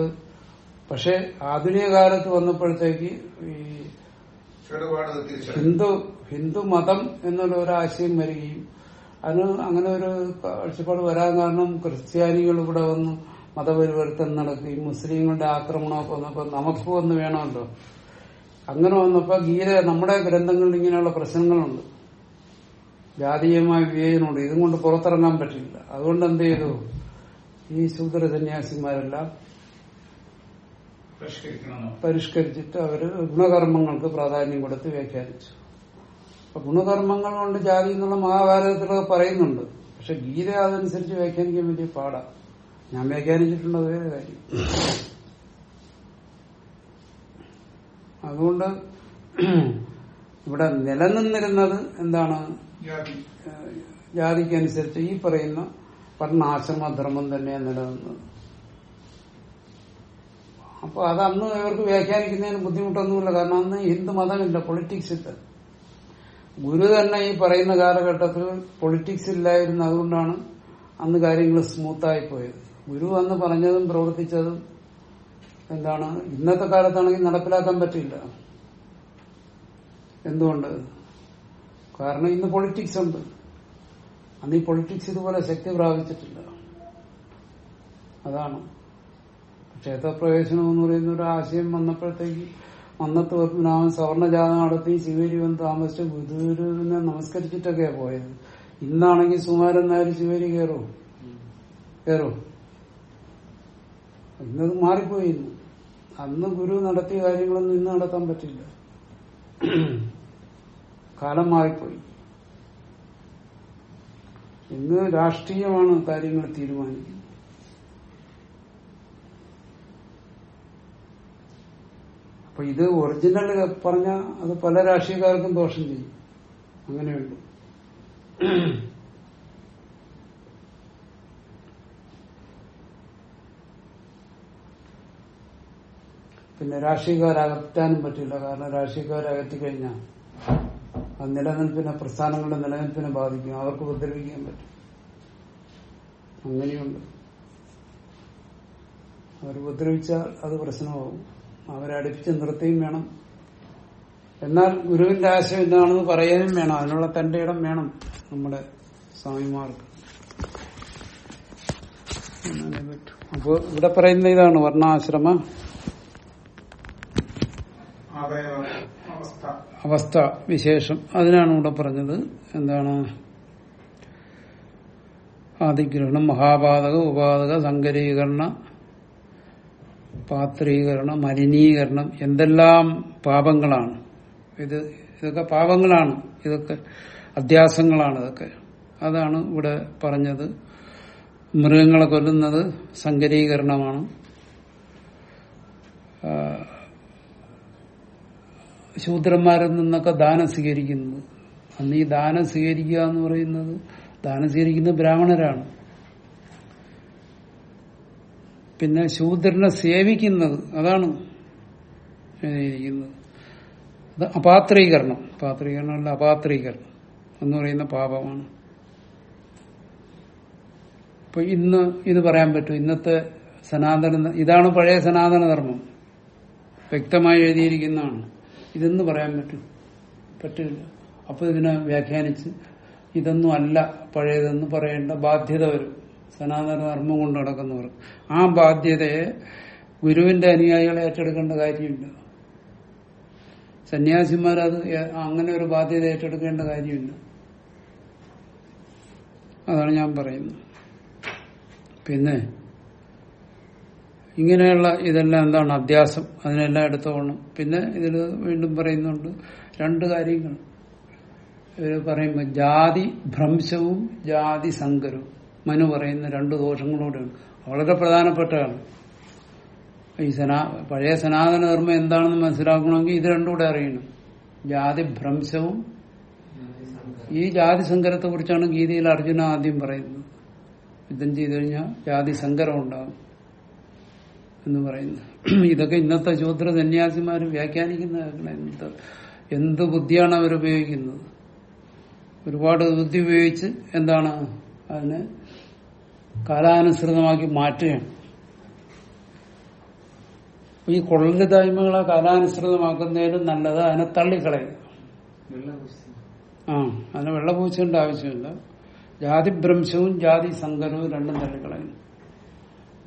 പക്ഷെ ആധുനിക കാലത്ത് വന്നപ്പോഴത്തേക്ക് ഈ ഹിന്ദു ഹിന്ദു മതം എന്നുള്ള ഒരു ആശയം വരികയും അതിന് അങ്ങനെ ഒരു കാഴ്ചപ്പാട് വരാൻ കാരണം ക്രിസ്ത്യാനികൾ ഇവിടെ വന്ന് മതപരിവർത്തനം നടത്തി മുസ്ലിങ്ങളുടെ ആക്രമണമൊക്കെ വന്നപ്പോ നമുക്ക് ഒന്ന് വേണമല്ലോ. അങ്ങനെ വന്നപ്പോ ഗീത നമ്മുടെ ഗ്രന്ഥങ്ങളിൽ ഇങ്ങനെയുള്ള പ്രശ്നങ്ങളുണ്ട്. ജാതീയമായ വിവേചനമുണ്ട്. ഇതും കൊണ്ട് പുറത്തിറങ്ങാൻ പറ്റില്ല. അതുകൊണ്ട് എന്ത് ചെയ്തു? ഈ ശൂദ്ര സന്യാസിമാരെല്ലാം പരിഷ്കരിച്ചിട്ട് അവർ ഗുണകർമ്മങ്ങൾക്ക് പ്രാധാന്യം കൊടുത്ത് വ്യാഖ്യാനിച്ചു. അപ്പൊ ഗുണകർമ്മങ്ങൾ കൊണ്ട് ജാതി എന്നുള്ള മഹാഭാരതത്തിലൊക്കെ പറയുന്നുണ്ട്. പക്ഷെ ഗീത അതനുസരിച്ച് വ്യാഖ്യാനിക്കാൻ വലിയ പാടാ. ഞാൻ വ്യാഖ്യാനിച്ചിട്ടുണ്ട് അത് വേറെ കാര്യം. അതുകൊണ്ട് ഇവിടെ നിലനിന്നിരുന്നത് എന്താണ്? ജാതിക്കനുസരിച്ച് ഈ പറയുന്ന വർണാശ്രമധർമ്മം തന്നെയാണ് നിലനിന്നത്. അപ്പൊ അത് അന്ന് ഇവർക്ക് വ്യാഖ്യാനിക്കുന്നതിന് ബുദ്ധിമുട്ടൊന്നുമില്ല. കാരണം അന്ന് ഹിന്ദു മതമില്ല പൊളിറ്റിക്സ് ഇല്ല. ഗുരു തന്നെ ഈ പറയുന്ന കാലഘട്ടത്തിൽ പൊളിറ്റിക്സ് ഇല്ലായിരുന്നു. അതുകൊണ്ടാണ് അന്ന് കാര്യങ്ങൾ സ്മൂത്തായി പോയത്. ഗുരു അന്ന് പറഞ്ഞതും പ്രവർത്തിച്ചതും എന്താണ്? ഇന്നത്തെ കാലത്താണെങ്കിൽ നടപ്പിലാക്കാൻ പറ്റില്ല. എന്തുകൊണ്ട്? കാരണം ഇന്ന് പൊളിറ്റിക്സ് ഉണ്ട്. അന്ന് ഈ പൊളിറ്റിക്സ് ഇതുപോലെ ശക്തി പ്രാപിച്ചിട്ടില്ല. അതാണ്. ക്ഷേത്രപ്രവേശനം എന്ന് പറയുന്ന ഒരു ആശയം വന്നപ്പോഴത്തേക്ക് വന്നത്ത് പത്മനാഭൻ സവർണജാഥ നടത്തി ശിവേരി വന്ന് താമസിച്ച് ഗുരുവിനെ നമസ്കരിച്ചിട്ടൊക്കെ പോയത്. ഇന്നാണെങ്കിൽ സുമാരൻ നായർ ശിവേരി കയറോ? കയറോ? ഇന്നത് മാറിപ്പോയി ഇന്ന്. അന്ന് ഗുരു നടത്തിയ കാര്യങ്ങളൊന്നും ഇന്ന് നടത്താൻ പറ്റില്ല. കാലം മാറിപ്പോയി. ഇന്ന് രാഷ്ട്രീയമാണ് കാര്യങ്ങൾ തീരുമാനിക്കുന്നത്. അപ്പൊ ഇത് ഒറിജിനൽ പറഞ്ഞ അത് പല രാഷ്ട്രീയക്കാർക്കും ദോഷം ചെയ്യും. അങ്ങനെയുണ്ട്. പിന്നെ രാഷ്ട്രീയക്കാരകറ്റാനും പറ്റില്ല. കാരണം രാഷ്ട്രീയക്കാരകറ്റി കഴിഞ്ഞാൽ അത് നിലനിൽപ്പിനെ പ്രസ്ഥാനങ്ങളുടെ നിലനിൽപ്പിനെ ബാധിക്കും. അവർക്ക് ഉപദ്രവിക്കാൻ പറ്റും. അങ്ങനെയുണ്ട്. അവർ ഉപദ്രവിച്ചാൽ അത് പ്രശ്നമാകും. അവരെ അടുപ്പിച്ച് നിർത്തുകയും വേണം. എന്നാൽ ഗുരുവിന്റെ ആശയം എന്താണെന്ന് പറയാനും വേണം. അതിനുള്ള തന്റെ ഇടം വേണം നമ്മുടെ സ്വാമിമാർക്ക്. അപ്പോ ഇവിടെ പറയുന്ന ഇതാണ്
വർണാശ്രമ. അവസ്ഥ.
വിശേഷം. അതിനാണ് ഇവിടെ പറഞ്ഞത്. എന്താണ്? ആദിഗ്രഹണം മഹാപാതക ഉപാതക സങ്കരീകരണ പാത്രീകരണം മലിനീകരണം എന്തെല്ലാം പാപങ്ങളാണ്. ഇത് ഇതൊക്കെ പാപങ്ങളാണ്. ഇതൊക്കെ അധ്യാസങ്ങളാണ് ഇതൊക്കെ. അതാണ് ഇവിടെ പറഞ്ഞത്. മൃഗങ്ങളെ കൊല്ലുന്നത് സങ്കരീകരണമാണ്. ശൂദ്രന്മാരിൽ നിന്നൊക്കെ ദാനം സ്വീകരിക്കുന്നത് അന്ന് ഈ ദാനം സ്വീകരിക്കുക എന്ന് പറയുന്നത് ദാനം സ്വീകരിക്കുന്നത് ബ്രാഹ്മണരാണ്. പിന്നെ ശൂദ്രനെ സേവിക്കുന്നത് അതാണ് അത് അപാത്രീകരണം. പാത്രീകരണം അല്ല അപാത്രീകരണം എന്ന് പറയുന്ന പാപമാണ്. ഇപ്പൊ ഇന്ന് ഇത് പറയാൻ പറ്റും. ഇന്നത്തെ സനാതന ഇതാണ് പഴയ സനാതന ധർമ്മം വ്യക്തമായി എഴുതിയിരിക്കുന്നതാണ്. ഇതെന്ന് പറയാൻ പറ്റും. പറ്റില്ല. അപ്പൊ ഇതിനെ വ്യാഖ്യാനിച്ച് ഇതൊന്നും അല്ല പഴയതെന്ന് പറയേണ്ട ബാധ്യത വരും. സനാതന ധർമ്മം കൊണ്ട് നടക്കുന്നവർ. ആ ബാധ്യതയെ ഗുരുവിന്റെ അനുയായികളെ ഏറ്റെടുക്കേണ്ട കാര്യമില്ല. സന്യാസിമാർ അത് അങ്ങനെ ഒരു ബാധ്യത ഏറ്റെടുക്കേണ്ട കാര്യമില്ല. അതാണ് ഞാൻ പറയുന്നത്. പിന്നെ ഇങ്ങനെയുള്ള ഇതെല്ലാം എന്താണ് അധ്യാസം അതിനെല്ലാം എടുത്തോണം പിന്നെ ഇതിൽ വീണ്ടും പറയുന്നുണ്ട് രണ്ട് കാര്യങ്ങൾ. ഇവർ പറയുമ്പോൾ ജാതി ഭ്രംശവും ജാതി സങ്കരവും. മനു പറയുന്ന രണ്ട് ദോഷങ്ങളോടെയാണ്. വളരെ പ്രധാനപ്പെട്ടതാണ്. ഈ സനാ പഴയ സനാതന ധർമ്മം എന്താണെന്ന് മനസ്സിലാക്കണമെങ്കിൽ ഇത് രണ്ടുകൂടെ അറിയണം. ജാതി ഭ്രംശവും ഈ ജാതി സങ്കരത്തെ കുറിച്ചാണ് ഗീതയിൽ അർജുന ആദ്യം പറയുന്നത്. യുദ്ധം ചെയ്തു കഴിഞ്ഞാൽ ജാതി സങ്കരം ഉണ്ടാകും എന്ന് പറയുന്നു. ഇതൊക്കെ ഇന്നത്തെ ശൂദ്ര സന്യാസിമാർ വ്യാഖ്യാനിക്കുന്ന എന്ത് എന്ത് ബുദ്ധിയാണ് അവരുപയോഗിക്കുന്നത്? ഒരുപാട് ബുദ്ധി ഉപയോഗിച്ച് എന്താണ് അതിനെ കാലാനുസൃതമാക്കി മാറ്റുകയാണ്. ഈ കൊള്ളരുതായ്മകളെ കാലാനുസൃതമാക്കുന്നതിലും നല്ലത് അതിനെ തള്ളിക്കളയുക. ആ അതിനെ വെള്ളപൂച്ചേണ്ട ആവശ്യമില്ല. ജാതിഭ്രംശവും ജാതി സങ്കരവും രണ്ടും തള്ളിക്കളയുന്നു.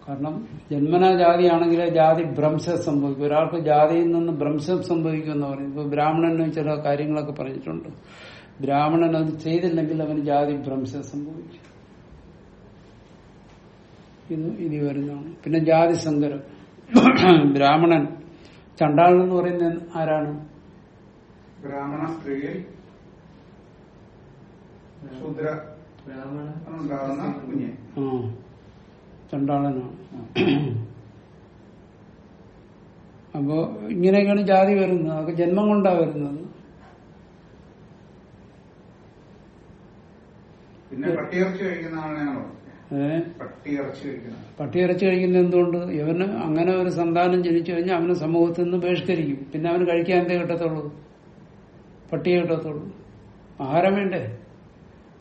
കാരണം ജന്മനാ ജാതിയാണെങ്കിൽ ജാതി ഭ്രംശം സംഭവിക്കും. ഒരാൾക്ക് ജാതിയിൽ നിന്ന് ഭ്രംശം സംഭവിക്കും എന്ന് പറയും. ഇപ്പൊ ബ്രാഹ്മണന് ചില കാര്യങ്ങളൊക്കെ പറഞ്ഞിട്ടുണ്ട്. ബ്രാഹ്മണൻ അത് ചെയ്തില്ലെങ്കിൽ അവന് ജാതി ഭ്രംശം സംഭവിക്കും. ഇത് ഇനി വരുന്നതാണ്. പിന്നെ ജാതി സങ്കരം. ബ്രാഹ്മണൻ ചണ്ടാളൻ എന്ന് പറയുന്ന ആരാണ്?
ബ്രാഹ്മണ സ്ത്രീയിൽ ശൂദ്ര.
ബ്രാഹ്മണ
ചണ്ടാളനാണ് അപ്പോ ഇങ്ങനെയൊക്കെയാണ് ജാതി വരുന്നത്. അതൊക്കെ ജന്മം കൊണ്ടാ വരുന്നത്.
പട്ടിയിറച്ചി കഴിക്കുന്ന
എന്തുകൊണ്ട്? ഇവന് അങ്ങനെ ഒരു സന്താനം ജനിച്ചു കഴിഞ്ഞാൽ അവന് സമൂഹത്തിൽ നിന്ന് ബഹിഷ്കരിക്കും. പിന്നെ അവന് കഴിക്കാൻ എന്തേ കിട്ടത്തുള്ളൂ? പട്ടിയെ കിട്ടത്തുള്ളൂ. ആഹാരം വേണ്ടേ?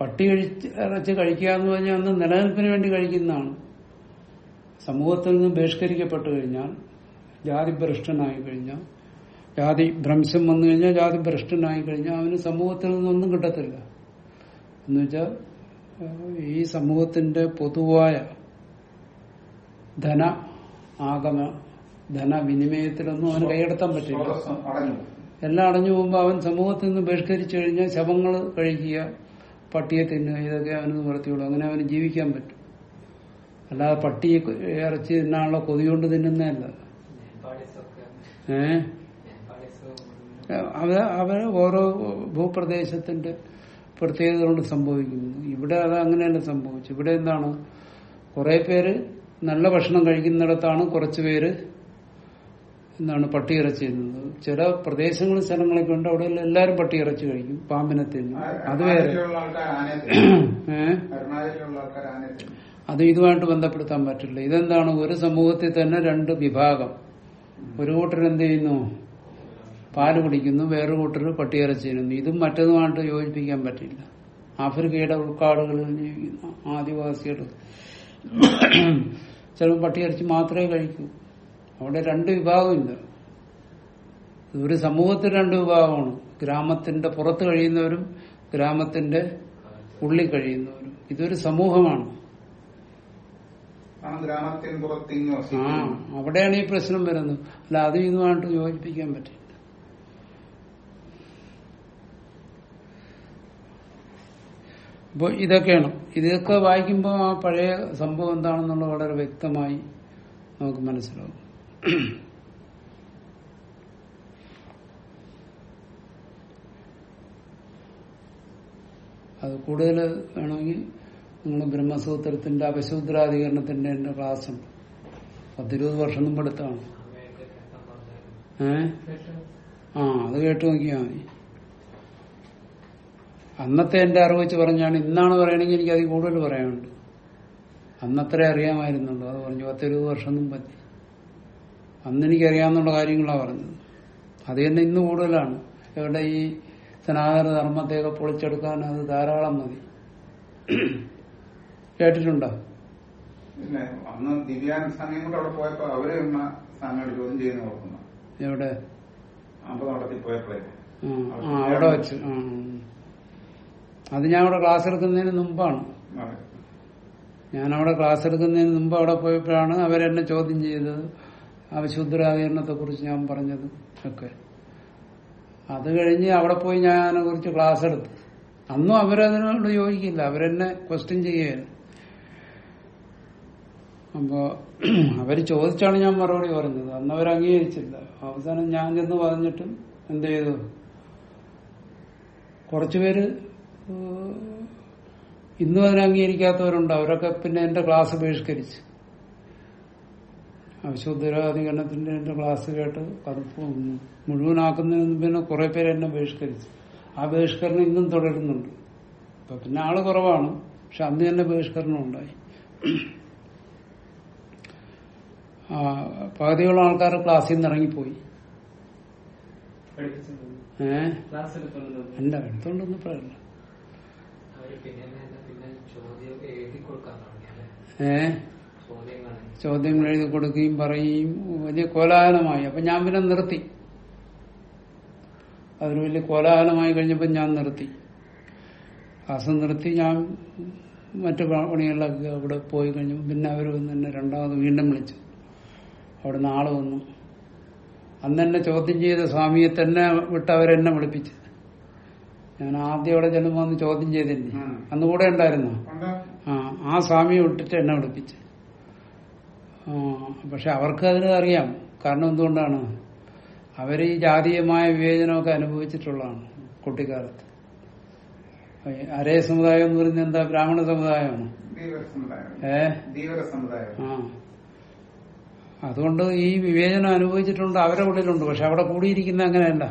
പട്ടി കഴിച്ച് ഇറച്ചി കഴിക്കുക എന്ന് പറഞ്ഞാൽ അന്ന് നിലനിൽപ്പിന് വേണ്ടി കഴിക്കുന്നതാണ്. സമൂഹത്തിൽ നിന്നും ബഹിഷ്കരിക്കപ്പെട്ടു കഴിഞ്ഞാൽ ജാതി ഭ്രഷ്ടനായി കഴിഞ്ഞാൽ ജാതി ഭ്രംശം വന്നു കഴിഞ്ഞാൽ ജാതി ഭ്രഷ്ടനായി കഴിഞ്ഞാൽ അവന് സമൂഹത്തിൽ നിന്നൊന്നും കിട്ടത്തില്ല. എന്നുവെച്ചാൽ ഈ സമൂഹത്തിന്റെ പൊതുവായ ധന ആഗമ ധനവിനിമയത്തിലൊന്നും അവന് കൈയെടുത്താൻ പറ്റില്ല. എല്ലാം അടഞ്ഞു പോകുമ്പോൾ അവൻ സമൂഹത്തിൽ നിന്ന് ബഹിഷ്കരിച്ചു കഴിഞ്ഞാൽ ശവങ്ങൾ കഴിക്കുക പട്ടിയെ തിന്നുക ഇതൊക്കെ അവന് നിവർത്തിയുള്ളൂ അങ്ങനെ അവന് ജീവിക്കാൻ പറ്റും. അല്ലാതെ പട്ടിയെ ഇറച്ചി തിന്നാനുള്ള കൊതി കൊണ്ട് തിന്നുന്നതല്ല.
ഏ
അവ അവർ ഓരോ ഭൂപ്രദേശത്തിന്റെ പ്രത്യേകത കൊണ്ട് സംഭവിക്കുന്നു. ഇവിടെ അത് അങ്ങനെയല്ല സംഭവിച്ചു ഇവിടെ എന്താണ്? കുറെ പേര് നല്ല ഭക്ഷണം കഴിക്കുന്നിടത്താണ് കുറച്ചു പേര് എന്താണ് പട്ടിയിറച്ചി തിന്നുന്നത്. ചില പ്രദേശങ്ങളും സ്ഥലങ്ങളൊക്കെ ഉണ്ട്. അവിടെ എല്ലാവരും പട്ടിയിറച്ചി കഴിക്കും. പാമ്പിനെ തിന്നും. അത് വേറെ. ഏഹ്? അത് ഇതുമായിട്ട് ബന്ധപ്പെടുത്താൻ പറ്റില്ല. ഇതെന്താണ്? ഒരു സമൂഹത്തിൽ തന്നെ രണ്ട് വിഭാഗം. ഒരു കൂട്ടർ എന്ത് ചെയ്യുന്നു? പാൽ കുടിക്കുന്നു വേറൊരു കൂട്ടർ പട്ടിയിറച്ചി തിന്നുന്നു ഇതും മറ്റതുമായിട്ട് യോജിപ്പിക്കാൻ പറ്റില്ല. ആഫ്രിക്കയുടെ ഉൾക്കാടുകളിൽ ജീവിക്കുന്ന ആദിവാസികൾ ചിലപ്പോൾ പട്ടിയിറച്ചി മാത്രമേ കഴിക്കൂ. അവിടെ രണ്ട് വിഭാഗമില്ല ഒരു സമൂഹത്തിൽ രണ്ട് വിഭാഗമാണ്. ഗ്രാമത്തിന്റെ പുറത്ത് കഴിയുന്നവരും ഗ്രാമത്തിന്റെ ഉള്ളിൽ കഴിയുന്നവരും. ഇതൊരു സമൂഹമാണ്. ആ അവിടെയാണ് ഈ പ്രശ്നം വരുന്നത്. അല്ല അത് ഇതുമായിട്ട് യോജിപ്പിക്കാൻ പറ്റില്ല. അപ്പോൾ ഇതൊക്കെയാണ്. ഇതൊക്കെ വായിക്കുമ്പോൾ ആ പഴയ സംഭവം എന്താണെന്നുള്ള വളരെ വ്യക്തമായി നമുക്ക് മനസ്സിലാവും. അത് കൂടുതൽ വേണമെങ്കിൽ നിങ്ങൾ ബ്രഹ്മസൂത്രത്തിന്റെ അപശൂദ്രാധികരണത്തിന്റെ എന്റെ ക്ലാസ് പത്തിരുപത് വർഷം മുമ്പ് എടുത്താണ്. ഏ? ആ അത് കേട്ടു നോക്കിയാ മതി. അന്നത്തെ എന്റെ അറിവ് വെച്ച് പറഞ്ഞാണ് ഇന്നാണ് പറയണെങ്കിൽ എനിക്ക് അതിൽ കൂടുതൽ പറയാനുണ്ട്. അന്നത്രേ അറിയാമായിരുന്നുള്ളൂ അത് പറഞ്ഞു പത്തിരുപത് വർഷം മുമ്പ്. പറ്റി അന്ന് എനിക്കറിയാവുന്ന കാര്യങ്ങളാണ് പറഞ്ഞത്. അത് തന്നെ ഇന്ന് കൂടുതലാണ്. ഇവിടെ ഈ സനാതന ധർമ്മത്തെയൊക്കെ പൊളിച്ചെടുക്കാൻ അത് ധാരാളം മതി. കേട്ടിട്ടുണ്ടോ?
പിന്നെ അന്ന് ദിവ്യാനന്ദ സമയം കൂടെ അവിടെ പോയപ്പോ അവർ എന്ന സ്ഥാനങ്ങൾ ചോദ്യം ചെയ്യുന്ന ഓർക്കുന്നു.
എവിടെ?
അമ്പത് നടത്തി പോയപ്പോഴേ.
അവിടെ വെച്ച് അത് ഞാൻ അവിടെ ക്ലാസ് എടുക്കുന്നതിന് മുമ്പാണ്. ഞാൻ അവിടെ ക്ലാസ് എടുക്കുന്നതിന് മുമ്പ് അവിടെ പോയപ്പോഴാണ് അവരെന്നെ ചോദ്യം ചെയ്തത്. അവശുദ്ധരാകരണത്തെ കുറിച്ച് ഞാൻ പറഞ്ഞത് ഒക്കെ. അത് കഴിഞ്ഞ് അവിടെ പോയി ഞാൻ അതിനെ കുറിച്ച് ക്ലാസ് എടുത്തു. അന്നും അവരതിനോട് യോജിക്കില്ല. അവരെന്നെ ക്വസ്റ്റ്യൻ ചെയ്യുകയാണ് അപ്പോ അവർ ചോദിച്ചാണ് ഞാൻ മറുപടി പറഞ്ഞത്. അന്ന് അവർ അംഗീകരിച്ചില്ല. അവസാനം ഞാൻ ചെന്ന് പറഞ്ഞിട്ടും എന്ത് ചെയ്തു? കുറച്ചുപേര് ഇന്നും അതിനെ അംഗീകരിക്കാത്തവരുണ്ട്. അവരൊക്കെ പിന്നെ എന്റെ ക്ലാസ് ബഹിഷ്കരിച്ച്. അവിശുദ്ധരാധികരണത്തിന്റെ എന്റെ ക്ലാസ് കേട്ട് അത് മുഴുവനാക്കുന്നതിന് പിന്നെ കുറെ പേര് എന്നെ ബഹിഷ്കരിച്ചു. ആ ബഹിഷ്കരണം ഇന്നും തുടരുന്നുണ്ട്. അപ്പൊ പിന്നെ ആൾ കുറവാണ്. പക്ഷെ അന്ന് തന്നെ ബഹിഷ്കരണം ഉണ്ടായി. ആ, പകുതിയോളം ആൾക്കാർ ക്ലാസ്സിൽ നിന്ന് ഇറങ്ങിപ്പോയി. ഏഹ് അല്ല എടുത്തോണ്ടൊന്നും പറയല്ല ഏഹ്
ചോദ്യങ്ങൾ
എഴുതി കൊടുക്കുകയും പറയുകയും വലിയ കോലാഹലമായി. അപ്പൊ ഞാൻ പിന്നെ നിർത്തി. അതൊരു വലിയ കോലാഹലമായി കഴിഞ്ഞപ്പോൾ ഞാൻ നിർത്തി. ക്ലാസ് നിർത്തി. ഞാൻ മറ്റു പണികളിലൊക്കെ അവിടെ പോയി കഴിഞ്ഞു പിന്നെ അവർ വന്ന് എന്നെ രണ്ടാമത് വീണ്ടും വിളിച്ചു. അവിടെ നാളെ ആൾ വന്നു. അന്ന് എന്നെ ചോദ്യം ചെയ്ത സ്വാമിയെ തന്നെ വിട്ട് അവരെന്നെ വിളിപ്പിച്ചു. ഞാൻ ആദ്യം അവിടെ ചെല്ലുമ്പോൾ ഒന്ന് ചോദ്യം ചെയ്തില്ലേ
ഉം.
അന്ന് കൂടെ ഉണ്ടായിരുന്നു? ആ ആ സ്വാമിയെ വിട്ടിട്ട് എന്നെ വിളിപ്പിച്ചു. പക്ഷെ അവർക്ക് അതിന് അറിയാം. കാരണം എന്തുകൊണ്ടാണ്? അവർ ഈ ജാതീയമായ വിവേചനമൊക്കെ അനുഭവിച്ചിട്ടുള്ളതാണ് കുട്ടിക്കാലത്ത്. അരേ സമുദായം എന്ന് പറയുന്നത് എന്താ? ബ്രാഹ്മണ സമുദായമാണ്? ഏ? ആ. അതുകൊണ്ട് ഈ വിവേചനം അനുഭവിച്ചിട്ടുണ്ട് അവരെ ഉള്ളിലുണ്ട് പക്ഷെ അവിടെ കൂടിയിരിക്കുന്ന അങ്ങനെയല്ല.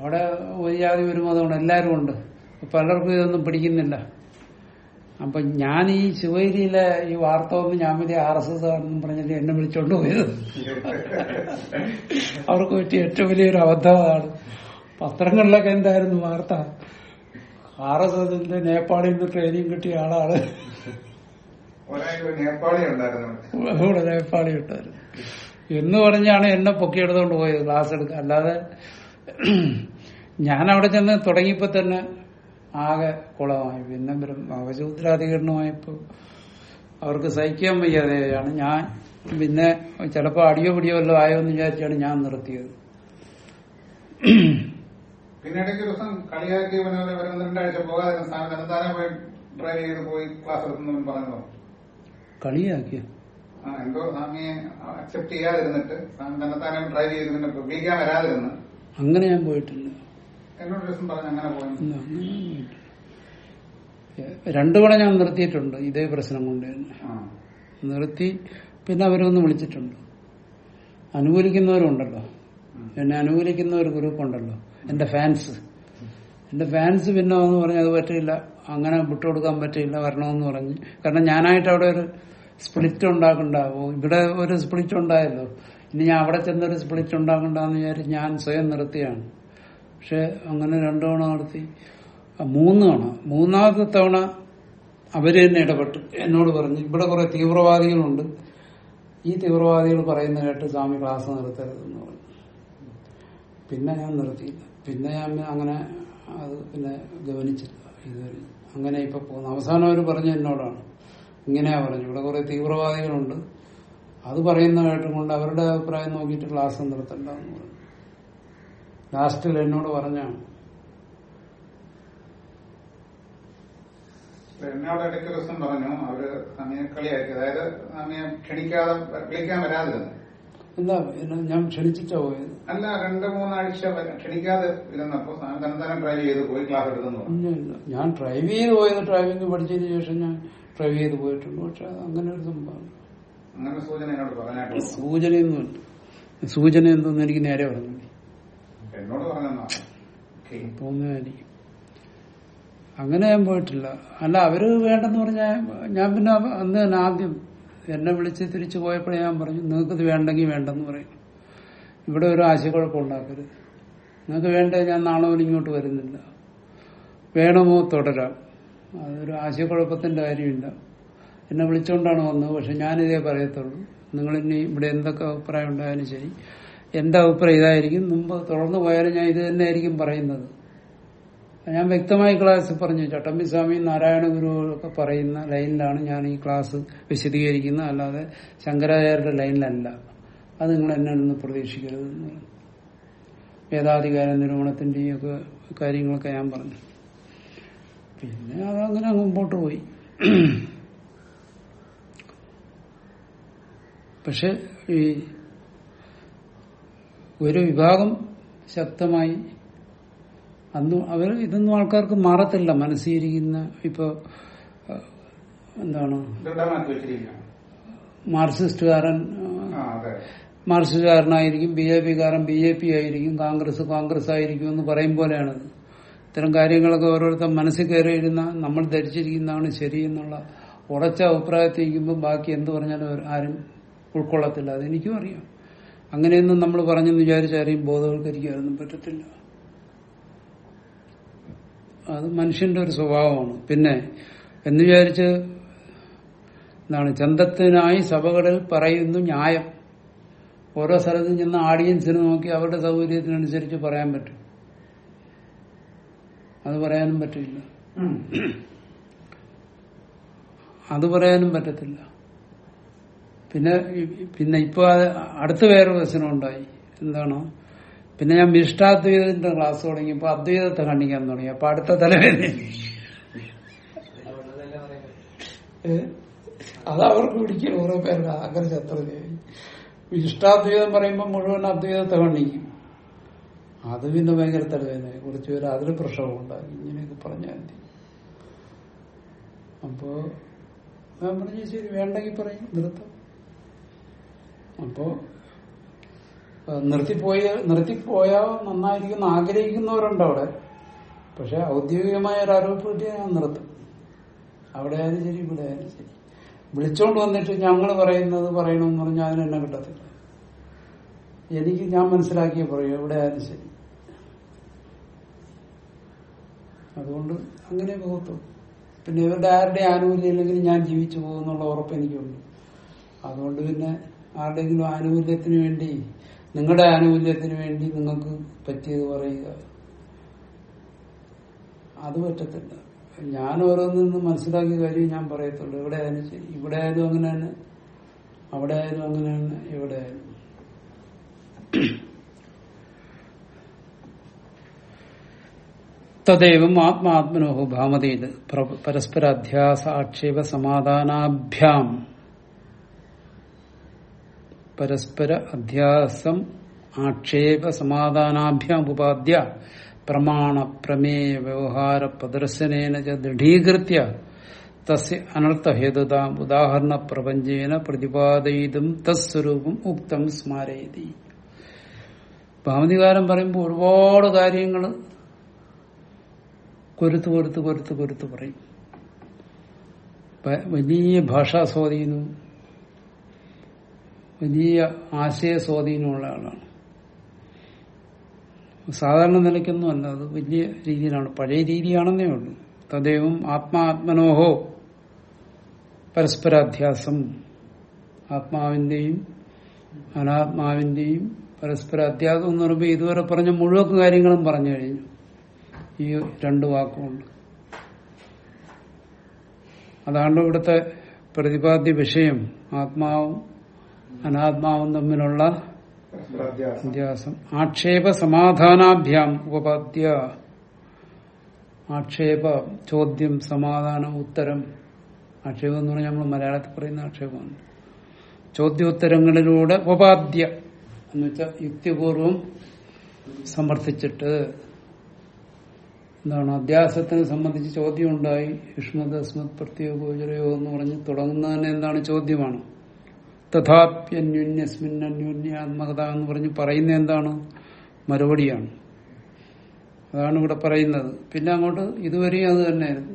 അവിടെ ഒരു ജാതി ഒരു മതമാണ് എല്ലാവരും ഉണ്ട്. പലർക്കും ഇതൊന്നും പിടിക്കുന്നില്ല. അപ്പൊ ഞാൻ ഈ ശിവഗിരിയിലെ ഈ വാർത്ത ഒന്ന് ഞാൻ വലിയ ആർ എസ് എസ് ആണെന്നും പറഞ്ഞിട്ട് എന്നെ വിളിച്ചോണ്ട് പോയത്. അവർക്ക് പറ്റിയ ഏറ്റവും വലിയൊരു അബദ്ധമാണ്. പത്രങ്ങളിലൊക്കെ എന്തായിരുന്നു വാർത്ത? ആർ എസ് എസിന്റെ നേപ്പാളിൽ നിന്ന് ട്രെയിനിങ് കിട്ടിയ ആളാണ്.
നേപ്പാളി ഉണ്ടായിരുന്നു.
നേപ്പാളി ഇട്ടായിരുന്നു എന്ന് പറഞ്ഞാണ് എന്നെ പൊക്കിയെടുത്തോണ്ട് പോയത് ക്ലാസ് എടുക്കാൻ അല്ലാതെ ഞാൻ അവിടെ ചെന്ന് തുടങ്ങിയപ്പോ തന്നെ ആകെ കുളമായി. പിന്നെ അവശൂദ്രാധികരണമായപ്പോ അവർക്ക് സഹിക്കാൻ വയ്യാതെയാണ് ഞാൻ പിന്നെ ചിലപ്പോ അടിയോ പിടിയോ വല്ലോ ആയോ എന്ന് വിചാരിച്ചാണ് ഞാൻ നിർത്തിയത്.
പിന്നെ ഇടയ്ക്ക് ഒരു ദിവസം കളിയാക്കി രണ്ടാഴ്ച പോകാതെ പോയി ഡ്രൈവ് ചെയ്ത് പോയി ക്ലാസ്
കളിയാക്കിയ?
എന്തോ സ്വാമിയെ അക്സെപ്റ്റ് ചെയ്യാതിരുന്നിട്ട് സ്വാമി തന്നെത്താനെ ഡ്രൈവ് ചെയ്ത് പിന്നെ വിളിക്കാൻ വരാതിരുന്ന്.
അങ്ങനെ ഞാൻ പോയിട്ടില്ല.
എന്നോട് ദിവസം പറഞ്ഞു അങ്ങനെ പോയി.
പോയിട്ടില്ല. രണ്ടു തവണ ഞാൻ നിർത്തിയിട്ടുണ്ട് ഇതേ പ്രശ്നം കൊണ്ട് തന്നെ. നിർത്തി പിന്നെ അവരൊന്ന് വിളിച്ചിട്ടുണ്ട്. അനുകൂലിക്കുന്നവരുണ്ടല്ലോ. എന്നെ അനുകൂലിക്കുന്ന ഒരു ഗ്രൂപ്പ് ഉണ്ടല്ലോ എന്റെ ഫാൻസ്. എന്റെ ഫാൻസ് പിന്നെ എന്ന് പറഞ്ഞ് അത് പറ്റില്ല അങ്ങനെ വിട്ടുകൊടുക്കാൻ പറ്റില്ല വരണമെന്ന് പറഞ്ഞ്. കാരണം ഞാനായിട്ട് അവിടെ ഒരു സ്പ്ലിറ്റ് ഉണ്ടാക്കണ്ടാവോ ഇവിടെ ഒരു സ്പ്ലിറ്റ് ഉണ്ടായല്ലോ ഇനി ഞാൻ അവിടെ ചെന്നൊരു സ്പ്ലിറ്റ് ഉണ്ടാക്കണ്ടെന്ന് വിചാരിച്ച് ഞാൻ സ്വയം നിർത്തിയാണ്. പക്ഷെ അങ്ങനെ രണ്ടു തവണ നടത്തി മൂന്ന് തവണ മൂന്നാമത്തെ തവണ അവർ തന്നെ ഇടപെട്ടു. എന്നോട് പറഞ്ഞു ഇവിടെ കുറെ തീവ്രവാദികളുണ്ട്. ഈ തീവ്രവാദികൾ പറയുന്ന കേട്ട് സ്വാമി ക്ലാസ് നിർത്തരുതെന്ന് പറഞ്ഞു. പിന്നെ ഞാൻ നിർത്തിയില്ല. പിന്നെ ഞാൻ അങ്ങനെ അത് പിന്നെ ഗവനിച്ചില്ല. ഇതുവരെ. അങ്ങനെ ഇപ്പൊ പോകുന്നു. അവസാനം അവർ പറഞ്ഞു എന്നോടാണ്. ഇങ്ങനെയാ പറഞ്ഞു ഇവിടെ കുറെ തീവ്രവാദികളുണ്ട്. അത് പറയുന്ന കേട്ടും കൊണ്ട് അവരുടെ അഭിപ്രായം നോക്കിയിട്ട് ക്ലാസ് നിർത്തണ്ടെന്ന് പറഞ്ഞു. ലാസ്റ്റിൽ എന്നോട് പറഞ്ഞാണ്.
എന്നോട് ഇടയ്ക്ക് ദിവസം പറഞ്ഞു അവർ സമയം കളിയാക്കി. അതായത് സമയം ക്ഷണിക്കാതെ വിളിക്കാൻ വരാതെ
എന്താ ഞാൻ ക്ഷണിച്ചിട്ടാ പോയത്?
അല്ല രണ്ട് മൂന്നാഴ്ച ക്ഷണിക്കാതെ ഇരുന്നപ്പോ തന്നെ ഡ്രൈവ് ചെയ്ത് പോയി ക്ലാസ് എടുക്കുന്നു.
ഞാൻ ഡ്രൈവ് ചെയ്ത് പോയത് ഡ്രൈവിംഗ് പഠിച്ചതിന് ശേഷം ഞാൻ ഡ്രൈവ് ചെയ്ത് പോയിട്ടുണ്ട്. പക്ഷെ അങ്ങനെ ഒരു സംഭവം.
ഒരു സൂചന എന്തോന്ന് പറഞ്ഞായിട്ട്
സൂചനയൊന്നുമില്ല. സൂചന എന്തെന്ന് എനിക്ക് നേരെ പറഞ്ഞു പോകുന്നതായിരിക്കും അങ്ങനെ ഞാൻ പോയിട്ടില്ല. അല്ല അവർ വേണ്ടെന്ന് പറഞ്ഞാൽ ഞാൻ പിന്നെ അന്ന് തന്നെ ആദ്യം എന്നെ വിളിച്ച് തിരിച്ചു പോയപ്പോഴേ ഞാൻ പറഞ്ഞു നിങ്ങൾക്കിത് വേണ്ടെങ്കിൽ വേണ്ടെന്ന് പറയും. ഇവിടെ ഒരു ആശയക്കുഴപ്പം ഉണ്ടാക്കരുത് നിങ്ങൾക്ക് വേണ്ടേ ഞാൻ നാളെ ഇങ്ങോട്ട് വരുന്നില്ല. വേണമോ തുടരാം. അതൊരു ആശയക്കുഴപ്പത്തിന്റെ കാര്യമില്ല. എന്നെ വിളിച്ചുകൊണ്ടാണ് വന്നത് പക്ഷെ ഞാനിതേ പറയത്തുള്ളൂ. നിങ്ങൾ ഇനി ഇവിടെ എന്തൊക്കെ അഭിപ്രായം ഉണ്ടായാലും ശരി. എന്റെ അഭിപ്രായം ഇതായിരിക്കും. മുമ്പ് തുടർന്ന് പോയാലും ഞാൻ ഇത് തന്നെയായിരിക്കും പറയുന്നത്. ഞാൻ വ്യക്തമായി ക്ലാസ് പറഞ്ഞു. ചട്ടമ്പി സ്വാമി നാരായണ ഗുരു ഒക്കെ പറയുന്ന ലൈനിലാണ് ഞാൻ ഈ ക്ലാസ് വിശദീകരിക്കുന്നത്. അല്ലാതെ ശങ്കരാചാര്യരുടെ ലൈനിലല്ല. അത് നിങ്ങൾ എന്നെ നിന്ന് പ്രതീക്ഷിക്കരുത്. വേദാധികാര നിരൂപണത്തിന്റെയും ഒക്കെ കാര്യങ്ങളൊക്കെ ഞാൻ പറഞ്ഞു. പിന്നെ അതങ്ങനെ മുമ്പോട്ട് പോയി. പക്ഷെ ഈ ഒരു വിഭാഗം ശക്തമായി അന്ന് അവർ ഇതൊന്നും ആൾക്കാർക്ക് മാറത്തില്ല. മനസ്സിരിക്കുന്ന ഇപ്പൊ എന്താണ്?
മാർസിസ്റ്റുകാരൻ
മാർസിസ്റ്റുകാരനായിരിക്കും ബി ജെ പിക്കാരൻ ബി ജെ പി ആയിരിക്കും കോൺഗ്രസ് കോൺഗ്രസ് ആയിരിക്കും എന്ന് പറയും പോലെയാണത്. ഇത്തരം കാര്യങ്ങളൊക്കെ ഓരോരുത്തർ മനസ്സിൽ കയറിയിരുന്ന നമ്മൾ ധരിച്ചിരിക്കുന്നതാണ് ശരി എന്നുള്ള ഉറച്ച അഭിപ്രായത്തിരിക്കുമ്പോൾ ബാക്കി എന്ത് പറഞ്ഞാലും ആരും ഉൾക്കൊള്ളത്തില്ല. അതെനിക്കും അറിയാം. അങ്ങനെയൊന്നും നമ്മൾ പറഞ്ഞെന്ന് വിചാരിച്ചാരെയും ബോധവൽക്കരിക്കാനൊന്നും പറ്റത്തില്ല. അത് മനുഷ്യന്റെ ഒരു സ്വഭാവമാണ്. പിന്നെ എന്ന് വിചാരിച്ച് എന്താണ് ചന്തത്തിനായി സഭകളിൽ പറയുന്നു ന്യായം. ഓരോ സ്ഥലത്തും ചെന്ന് ആഡിയൻസിന് നോക്കി അവരുടെ സൗകര്യത്തിനനുസരിച്ച് പറയാൻ പറ്റും. അത് പറയാനും പറ്റില്ല. അത് പറയാനും പറ്റത്തില്ല. പിന്നെ പിന്നെ ഇപ്പൊ അടുത്ത വേറെ പ്രശ്നം ഉണ്ടായി. എന്താണോ? പിന്നെ ഞാൻ മിഷ്ടാദ്വൈതത്തിന്റെ ക്ലാസ് തുടങ്ങിയപ്പോ അദ്വൈതത്തെ കണ്ടിക്കാൻ തുടങ്ങി. അപ്പൊ അടുത്ത തലവേദന? അത് അവർക്ക് പിടിക്കും ഓരോ പേരുടെ അങ്ങനെ അത്ര ഇഷ്ടാദ്വൈതം പറയുമ്പോൾ മുഴുവൻ അദ്വൈതത്തെ കണ്ണിക്കും അത് പിന്നെ ഭയങ്കര തലവേദന കുറച്ചു പേര് അതിൽ പ്രശ്നവും ഉണ്ടായി ഇങ്ങനെയൊക്കെ പറഞ്ഞാൽ മതി. അപ്പോ ഞാൻ പറഞ്ഞു ശരി വേണ്ടെങ്കിൽ പറയും. നിർത്താം. അപ്പോ നിർത്തിപ്പോയ നിർത്തിപ്പോയ നിർത്തിപ്പോയാ നന്നായിരിക്കും എന്ന് ആഗ്രഹിക്കുന്നവരുണ്ട് അവിടെ. പക്ഷെ ഔദ്യോഗികമായ ഒരു അറിവ് കിട്ടിയാൽ ഞാൻ നിർത്തും. അവിടെ ആയാലും ശരി ഇവിടെ ആയാലും ശരി. വിളിച്ചോണ്ട് വന്നിട്ട് ഞങ്ങൾ പറയുന്നത് പറയണമെന്ന് പറഞ്ഞാൽ അതിനെന്നെ കിട്ടത്തില്ല. എനിക്ക് ഞാൻ മനസ്സിലാക്കിയേ പറയൂ എവിടെ ആയാലും ശരി. അതുകൊണ്ട് അങ്ങനെ പോകത്തുള്ളൂ പിന്നെ ഇവരുടെ ആരുടെ ആനുകൂല്യം ഇല്ലെങ്കിൽ ഞാൻ ജീവിച്ചു പോകുന്നുള്ള ഉറപ്പ് എനിക്കുണ്ട്. അതുകൊണ്ട് പിന്നെ ആരുടെയെങ്കിലും ആനുകൂല്യത്തിന് വേണ്ടി നിങ്ങളുടെ ആനുകൂല്യത്തിന് വേണ്ടി നിങ്ങൾക്ക് പറ്റിയത് പറയുക. അത് പറ്റത്തില്ല. ഞാൻ ഓരോന്നിൽ നിന്ന് മനസ്സിലാക്കിയ കാര്യം ഞാൻ പറയത്തുള്ളൂ. ഇവിടെ ആയാലും ശരി. ഇവിടെ ആയാലും അങ്ങനെയാണ്. അവിടെ ആയാലും അങ്ങനെയാണ്. ഇവിടെ ആയാലും. തദൈവം ആത്മാത്മനോഹോ ഭാമതീത്. പരസ്പര അധ്യാസ ആക്ഷേപ സമാധാനാഭ്യാം. പരസ്പര അധ്യാസം ആക്ഷേപ സമാധാനാഭ്യാം ഉപാധ്യ പ്രമാണ പ്രമേയ വ്യവഹാര പ്രദർശനേന ദൃഢീകൃത്യ തസ്യ അനർത്ഥഹേതുതാം ഉദാഹരണ പ്രപഞ്ചേന പ്രതിപാദയിതും തസ്വരൂപം ഉക്തം സ്മാരയതി. ഭാമതികാരം പറയുമ്പോൾ ഒരുപാട് കാര്യങ്ങൾ കൊരുത്ത് കൊരുത്ത് കൊരുത്ത് കൊരുത്ത് പറയും. വലിയ ഭാഷാ സ്വാധീനവും വലിയ ആശയ സ്വാധീനമുള്ള ആളാണ്. സാധാരണ നിലയ്ക്കൊന്നും അല്ല അത് വലിയ രീതിയിലാണ്. പഴയ രീതിയാണെന്നേ ഉള്ളൂ. തദൈവം ആത്മാത്മനോഹോ പരസ്പരാധ്യാസം. ആത്മാവിന്റെയും അനാത്മാവിന്റെയും പരസ്പര അധ്യാസം എന്ന് പറയുമ്പോൾ ഇതുവരെ പറഞ്ഞ മുഴുവൻ കാര്യങ്ങളും പറഞ്ഞു കഴിഞ്ഞു. ഈ രണ്ട് വാക്കുമുണ്ട് അതാണ് ഇവിടുത്തെ പ്രതിപാദ്യ വിഷയം. ആത്മാവും അനാത്മാവും തമ്മിലുള്ള. വ്യത്യാസം. ആക്ഷേപ സമാധാനാഭ്യാം ഉപപാദ്യ. ആക്ഷേപ ചോദ്യം സമാധാനം ഉത്തരം. ആക്ഷേപം എന്ന് പറഞ്ഞാൽ നമ്മൾ മലയാളത്തിൽ പറയുന്ന ആക്ഷേപമാണ്. ചോദ്യോത്തരങ്ങളിലൂടെ ഉപാദ്യ എന്നുവെച്ചാൽ യുക്തിപൂർവം സമർത്ഥിച്ചിട്ട് എന്താണ് അധ്യാസത്തിനെ സംബന്ധിച്ച് ചോദ്യം ഉണ്ടായി യുഷ്മത് അസ്മത് പ്രത്യേക ഗോചരയോ എന്ന് പറഞ്ഞ് തുടങ്ങുന്നതിന് എന്താണ് ചോദ്യമാണ്. തഥാപ്യന്യുന്യസ്മിൻ അന്യോന്യാത്മകത എന്ന് പറഞ്ഞ് പറയുന്ന എന്താണ്? മറുപടിയാണ്. അതാണ് ഇവിടെ പറയുന്നത്. പിന്നെ അങ്ങോട്ട് ഇതുവരെയും അത് തന്നെയായിരുന്നു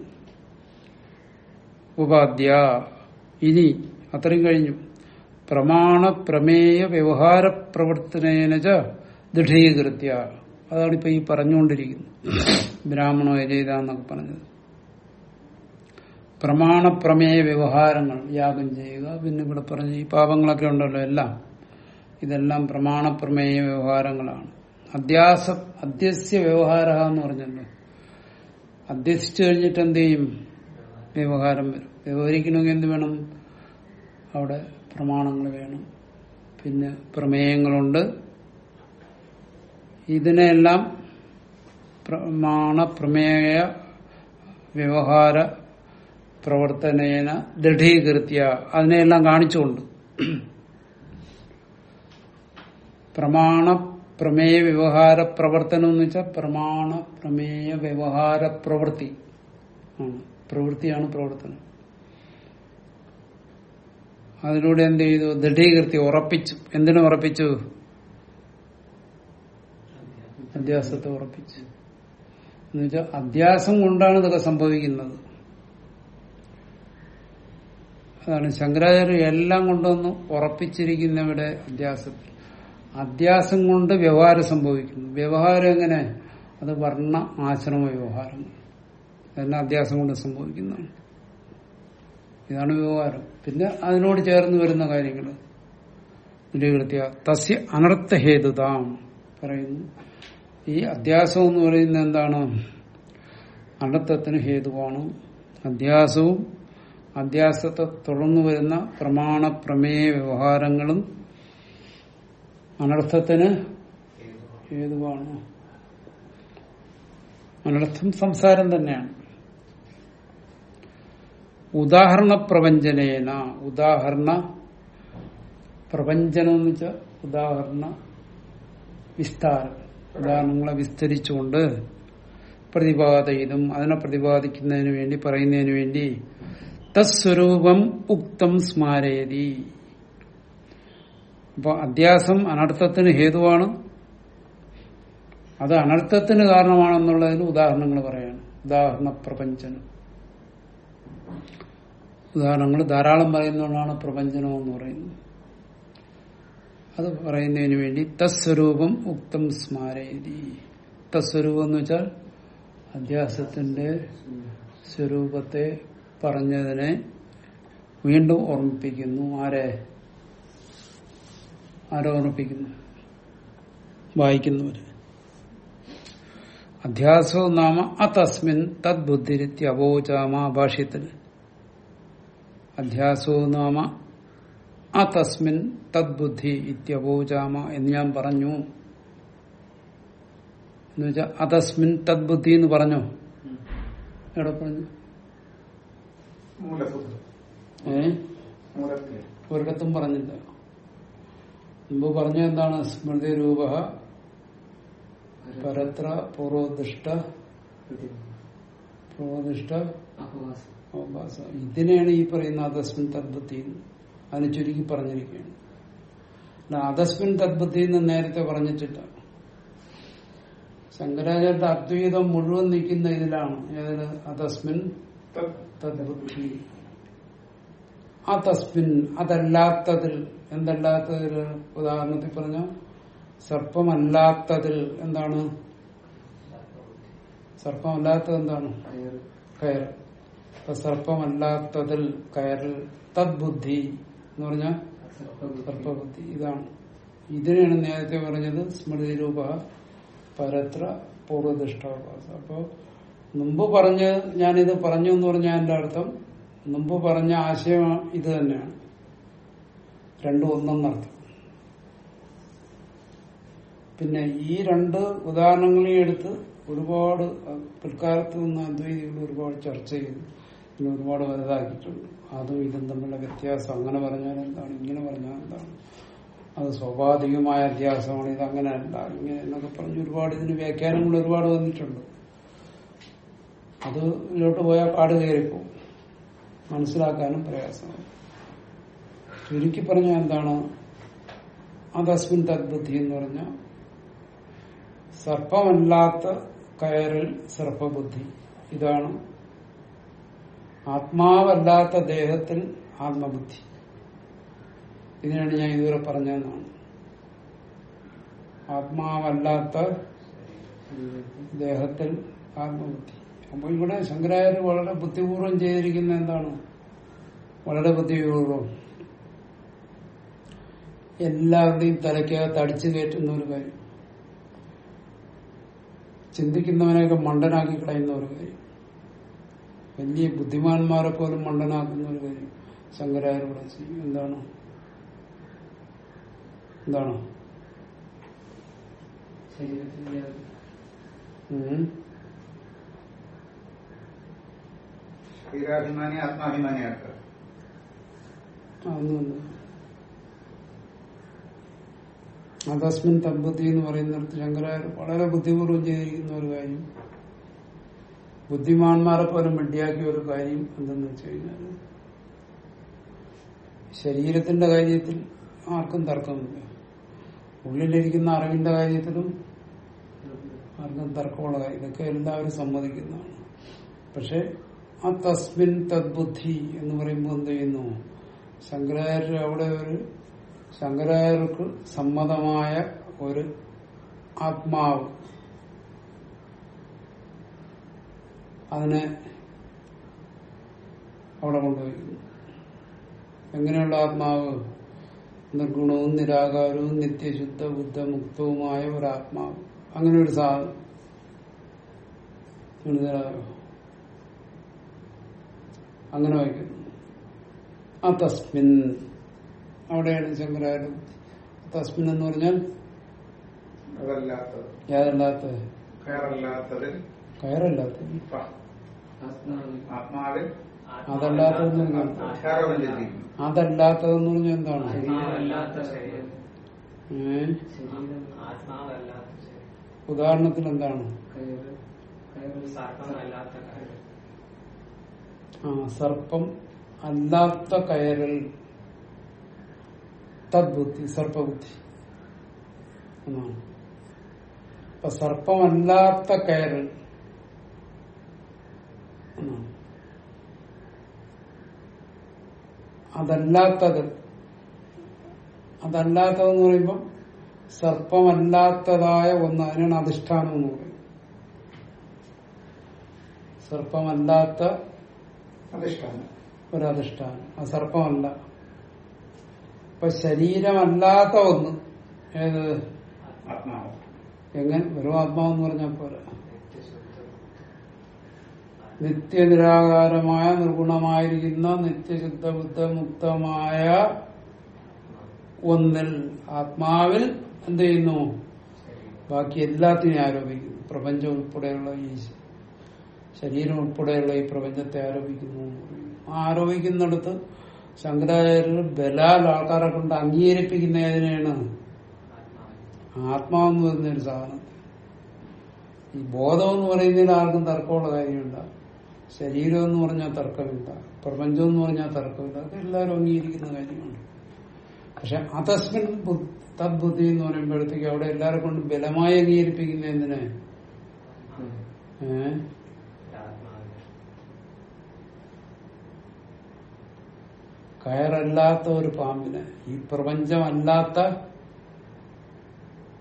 ഉപാധ്യ ഇനി അത്രയും കഴിഞ്ഞു. പ്രമാണ പ്രമേയ വ്യവഹാര പ്രവർത്തനേനച ദൃഢീകൃത്യ. അതാണ് ഇപ്പൊ ഈ പറഞ്ഞുകൊണ്ടിരിക്കുന്നത്. ബ്രാഹ്മണോ യജയിത എന്നൊക്കെ പറഞ്ഞത്. പ്രമാണ പ്രമേയ വ്യവഹാരങ്ങൾ യാഗം ചെയ്യുക. പിന്നെ ഇവിടെ പറഞ്ഞ ഈ പാപങ്ങളൊക്കെ ഉണ്ടല്ലോ എല്ലാം. ഇതെല്ലാം പ്രമാണ പ്രമേയ വ്യവഹാരങ്ങളാണ്. അധ്യാസ അധ്യസ്യ വ്യവഹാര എന്ന് പറഞ്ഞല്ലോ. അധ്യസിച്ചു കഴിഞ്ഞിട്ട് എന്ത് ചെയ്യും? വ്യവഹാരം വരും. വ്യവഹരിക്കണമെങ്കിൽ എന്ത് വേണം? അവിടെ പ്രമാണങ്ങൾ വേണം. പിന്നെ പ്രമേയങ്ങളുണ്ട്. ഇതിനെല്ലാം പ്രമാണ പ്രമേയ വ്യവഹാര പ്രവർത്തനേന ദൃഢീകൃത്യ. അതിനെയെല്ലാം കാണിച്ചുകൊണ്ട്. പ്രമാണ പ്രമേയ വ്യവഹാര പ്രവർത്തനം എന്ന് വെച്ചാൽ പ്രമാണ പ്രമേയ വ്യവഹാര പ്രവൃത്തി. ആണ്. പ്രവൃത്തിയാണ് പ്രവർത്തനം. അതിലൂടെ എന്ത് ചെയ്തു? ദൃഢീകൃത്തി ഉറപ്പിച്ചു. എന്തിനു ഉറപ്പിച്ചു? അധ്യാസത്തെ ഉറപ്പിച്ച്. എന്നുവെച്ചാൽ അധ്യാസം കൊണ്ടാണ് ഇതൊക്കെ സംഭവിക്കുന്നത്. അതാണ് ശങ്കരാചാര്യ എല്ലാം കൊണ്ടൊന്ന് ഉറപ്പിച്ചിരിക്കുന്നവിടെ അധ്യാസത്തിൽ അധ്യാസം കൊണ്ട് വ്യവഹാരം സംഭവിക്കുന്നു. വ്യവഹാരം എങ്ങനെ? അത് വർണ ആശ്രമ വ്യവഹാരം. അതന്നെ അധ്യാസം കൊണ്ട് സംഭവിക്കുന്നതാണ് ഇതാണ് വ്യവഹാരം. പിന്നെ അതിനോട് ചേർന്ന് വരുന്ന കാര്യങ്ങൾ നിലകൃത്യ തസ്യ അനർത്ഥഹേതുതാം പറയുന്നു. ഈ അധ്യാസം എന്ന് പറയുന്നത് എന്താണ്? അനർത്ഥത്തിന് ഹേതുവാണ്. അധ്യാസവും അധ്യാസത്തെ തുടർന്നു വരുന്ന പ്രമാണ പ്രമേയ വ്യവഹാരങ്ങളും അനർത്ഥത്തിന് ഹേതുവാണ്. അനർത്ഥം സംസാരം തന്നെയാണ്. ഉദാഹരണ പ്രപഞ്ചനേന. ഉദാഹരണ പ്രപഞ്ചനം എന്ന് വെച്ചാൽ ഉദാഹരണ വിസ്താരം. ഉദാഹരണങ്ങളെ വിസ്തരിച്ചുകൊണ്ട് പ്രതിപാദയിലും അതിനെ പ്രതിപാദിക്കുന്നതിന് വേണ്ടി പറയുന്നതിന് വേണ്ടി തസ്വരൂപം ഉക്തം സ്മാരയതി. അപ്പൊ അധ്യാസം അനർത്ഥത്തിന് ഹേതുവാണ്. അത് അനർത്ഥത്തിന് കാരണമാണെന്നുള്ളതിന് ഉദാഹരണങ്ങൾ പറയാണ്. ഉദാഹരണ പ്രപഞ്ചനം. ഉദാഹരണങ്ങൾ ധാരാളം പറയുന്നതുകൊണ്ടാണ് പ്രപഞ്ചനം എന്ന് പറയുന്നത്. അത് പറയുന്നതിന് വേണ്ടി തസ്വരൂപം ഉക്തം സ്മാരയതി. തസ്വരൂപം എന്ന് വെച്ചാൽ അധ്യാസത്തിന്റെ സ്വരൂപത്തെ പറഞ്ഞതിനെ വീണ്ടും ഓർമ്മിപ്പിക്കുന്നു. ആരെ? ആരെ ഓർമ്മിപ്പിക്കുന്നു? വായിക്കുന്നവര്. അധ്യാസോ നാമ അതസ്മിൻ തദ്ബുദ്ധിരിത്യ അബോചാമ ഭാഷ്യത്തിന് അധ്യാസോ നാമ അതസ്മിൻ തദ്ബുദ്ധി ഇത്യപോചാമ എന്ന് ഞാൻ പറഞ്ഞു. എന്ന് വെച്ചാൽ അതസ്മിൻ തദ്ബുദ്ധി എന്ന് പറഞ്ഞു? എവിടെ പറഞ്ഞു? ഏ? ഒരിടത്തും പറഞ്ഞില്ല. മുമ്പ് പറഞ്ഞ എന്താണ്? സ്മൃതി രൂപ പരത്ര പൂർവദിഷ്ട പൂർവദിഷ്ട ഇതിനെയാണ് ഈ പറയുന്ന അതസ്മിൻ തദ്ബുദ്ധി അതിന് ചുരുക്കി പറഞ്ഞിരിക്കുകയാണ്. അല്ല അധസ്മിൻ തദ്ബുദ്ധി എന്ന് നേരത്തെ പറഞ്ഞിട്ടില്ല ശങ്കരാചാര്യന്റെ അദ്വൈതം മുഴുവൻ നിൽക്കുന്ന ഇതിലാണ്. ഏതിന്
അതസ്മിൻ
തദ്ബുദ്ധി ആ തസ്മിൻ അതല്ലാത്തതിൽ. എന്തല്ലാത്തതിൽ ഉദാഹരണത്തിൽ പറഞ്ഞ സർപ്പമല്ലാത്തതിൽ എന്താണ്? സർപ്പമല്ലാത്തത് എന്താണ്? കയർ. സർപ്പമല്ലാത്തതിൽ കയറിൽ തദ്ബുദ്ധി എന്ന് പറഞ്ഞാൽ സർപ്പബുദ്ധി ഇതാണ്. ഇതിനെയാണ് നേരത്തെ പറഞ്ഞത് സ്മൃതി രൂപ പരത്ര പൂർവദിഷ്ടാഭാസ അപ്പോ മുമ്പ് പറഞ്ഞ് ഞാനിത് പറഞ്ഞു എന്ന് പറഞ്ഞാൽ എന്റെ അർത്ഥം മുമ്പ് പറഞ്ഞ ആശയം ഇത് തന്നെയാണ്. രണ്ടും ഒന്നെന്നർത്ഥം പിന്നെ ഈ രണ്ട് ഉദാഹരണങ്ങളെയും എടുത്ത് ഒരുപാട് പിൽക്കാലത്ത് നിന്ന് അദ്വൈതികൾ ഒരുപാട് ചർച്ച ചെയ്തു. ഒരുപാട് വലുതാക്കിയിട്ടുണ്ട്. അതും ഇതും തമ്മിലുള്ള വ്യത്യാസം. അങ്ങനെ പറഞ്ഞാൽ എന്താണ്? ഇങ്ങനെ പറഞ്ഞാൽ എന്താണ്? അത് സ്വാഭാവികമായ അധ്യാസമാണ് ഇത് അങ്ങനെയല്ല ഇങ്ങനെ എന്നൊക്കെ പറഞ്ഞ് ഒരുപാട് ഇതിന് വ്യാഖ്യാനങ്ങൾ ഒരുപാട് വന്നിട്ടുണ്ട്. അത് ഇതിലോട്ട് പോയാൽ കാട് കയറിപ്പോവും. മനസ്സിലാക്കാനും പ്രയാസമാണ്. ചുരുക്കി പറഞ്ഞാൽ എന്താണ്? അതസ്മിൻ തദ്ബുദ്ധി എന്ന് പറഞ്ഞ സർപ്പമല്ലാത്ത കയറിൽ സർപ്പബുദ്ധി. ഇതാണ് ആത്മാവല്ലാത്ത ദേഹത്തിൽ ആത്മബുദ്ധി. ഇതിനാണ് ഞാൻ ഇതുവരെ പറഞ്ഞതെന്നാണ്. ആത്മാവല്ലാത്ത ദേഹത്തിൽ ആത്മബുദ്ധി. അപ്പൊ ഇവിടെ ശങ്കരാചാര്യ വളരെ ബുദ്ധിപൂർവം ചെയ്തിരിക്കുന്ന എന്താണ്? വളരെ ബുദ്ധിപൂർവം എല്ലാവരുടെയും തലയ്ക്കകത്ത് അടിച്ചു കയറ്റുന്ന ഒരു കാര്യം. ചിന്തിക്കുന്നവനെയൊക്കെ മണ്ടനാക്കി കളയുന്ന ഒരു കാര്യം. വലിയ ബുദ്ധിമാന്മാരെ പോലും മണ്ടനാക്കുന്ന ഒരു കാര്യം. ശങ്കരാചാര്യ ഇവിടെ ചെയ്യും എന്താണ്? എന്താണ്.
ശരീരാഭിമാനി ആത്മാഭിമാനിയാക്കുക
അതസ്മിൻ തമ്പതി എന്ന് പറയുന്നിടത്ത് ശങ്കരാചാര്യ വളരെ ബുദ്ധിപൂർവം ചെയ്തിരിക്കുന്ന ഒരു കാര്യം. ബുദ്ധിമാന്മാരെ പോലും വെട്ടിയാക്കിയ ഒരു കാര്യം എന്തെന്ന് വെച്ച് കഴിഞ്ഞാൽ ശരീരത്തിന്റെ കാര്യത്തിൽ ആർക്കും തർക്കമില്ല ഉള്ളിലിരിക്കുന്ന അറിവിന്റെ കാര്യത്തിലും ആർക്കും തർക്കമുള്ള കാര്യം ഇതൊക്കെ എല്ലാവരും സമ്മതിക്കുന്നതാണ്. പക്ഷെ ആ തസ്മിൻ തദ്ബുദ്ധി എന്ന് പറയുമ്പോൾ എന്ത് ചെയ്യുന്നു? ശങ്കരാചാര്യ അവിടെ ഒരു ശങ്കരാചാര്യർക്ക് സമ്മതമായ ഒരു ആത്മാവ് അതിനെ അവിടെ കൊണ്ടുപോയിരിക്കുന്നു എങ്ങനെയുള്ള ആത്മാവ്? നിർഗുണവും നിരാകാരവും നിത്യശുദ്ധ ബുദ്ധമുക്തവുമായ ഒരു ആത്മാവ് അങ്ങനെ ഒരു സാധനം? അങ്ങനെ വയ്ക്കുന്നു. ആ തസ്മിൻ അവിടെയാണ് ശങ്കരാചാര്യ തസ്മിൻ എന്ന് പറഞ്ഞാൽ?
കയറല്ലാത്തത്.
കയറല്ലാത്ത
പ.
ആത്മാവിൽ
അതല്ലാത്തതെന്ന് അതല്ലാത്തതെന്ന് പറഞ്ഞാൽ എന്താണ്? ഉദാഹരണത്തിന് എന്താണ്? ആ സർപ്പം അല്ലാത്ത കയറൽ തദ്ബുദ്ധി സർപ്പബുദ്ധി. എന്നാണ്. അപ്പൊ സർപ്പമല്ലാത്ത കയറൽ അതല്ലാത്തത്. അതല്ലാത്തതെന്ന് പറയുമ്പം സർപ്പമല്ലാത്തതായ ഒന്ന് അതിനാണ് അധിഷ്ഠാനം എന്ന് പറയും സർപ്പമല്ലാത്ത
അധിഷ്ഠാനം.
ഒരു അധിഷ്ഠാനം ആ സർപ്പമല്ല. ഇപ്പൊ ശരീരമല്ലാത്ത ഒന്ന് ഏത്?
ആത്മാവ്.
എങ്ങനെ? വെറും ആത്മാവെന്ന് പറഞ്ഞാൽ പോരാ. നിത്യനിരാകാരമായ നിർഗുണമായിരിക്കുന്ന നിത്യശുദ്ധ ബുദ്ധമുക്തമായ ഒന്നിൽ ആത്മാവിൽ എന്ത് ചെയ്യുന്നു? ബാക്കി എല്ലാത്തിനെയും ആരോപിക്കുന്നു. പ്രപഞ്ചം ഉൾപ്പെടെയുള്ള ഈ ശരീരം ഉൾപ്പെടെയുള്ള ഈ പ്രപഞ്ചത്തെ ആരോപിക്കുന്നു. ആരോപിക്കുന്നിടത്ത് ശങ്കരാചാര്യർ ബലാൽ ആൾക്കാരെ കൊണ്ട് അംഗീകരിപ്പിക്കുന്ന ഏതിനെയാണ്? ആത്മാവെന്ന് പറയുന്ന ഒരു സാധനം ഈ ബോധം എന്ന് പറയുന്നതിൽ ആർക്കും തർക്കമുള്ള കാര്യമില്ല. ശരീരം എന്ന് പറഞ്ഞാൽ തർക്കമില്ല. പ്രപഞ്ചം എന്ന് പറഞ്ഞാൽ തർക്കമില്ല. അത് എല്ലാവരും അംഗീകരിക്കുന്ന കാര്യമാണ്. പക്ഷെ അതസ്മിൻ തദ്ബുദ്ധി എന്ന് പറയുമ്പോഴത്തേക്ക് അവിടെ എല്ലാവരെ കൊണ്ടും ബലമായി അംഗീകരിപ്പിക്കുന്ന എന്തിനെ? കയറല്ലാത്ത ഒരു പാമ്പിനെ. ഈ പ്രപഞ്ചമല്ലാത്ത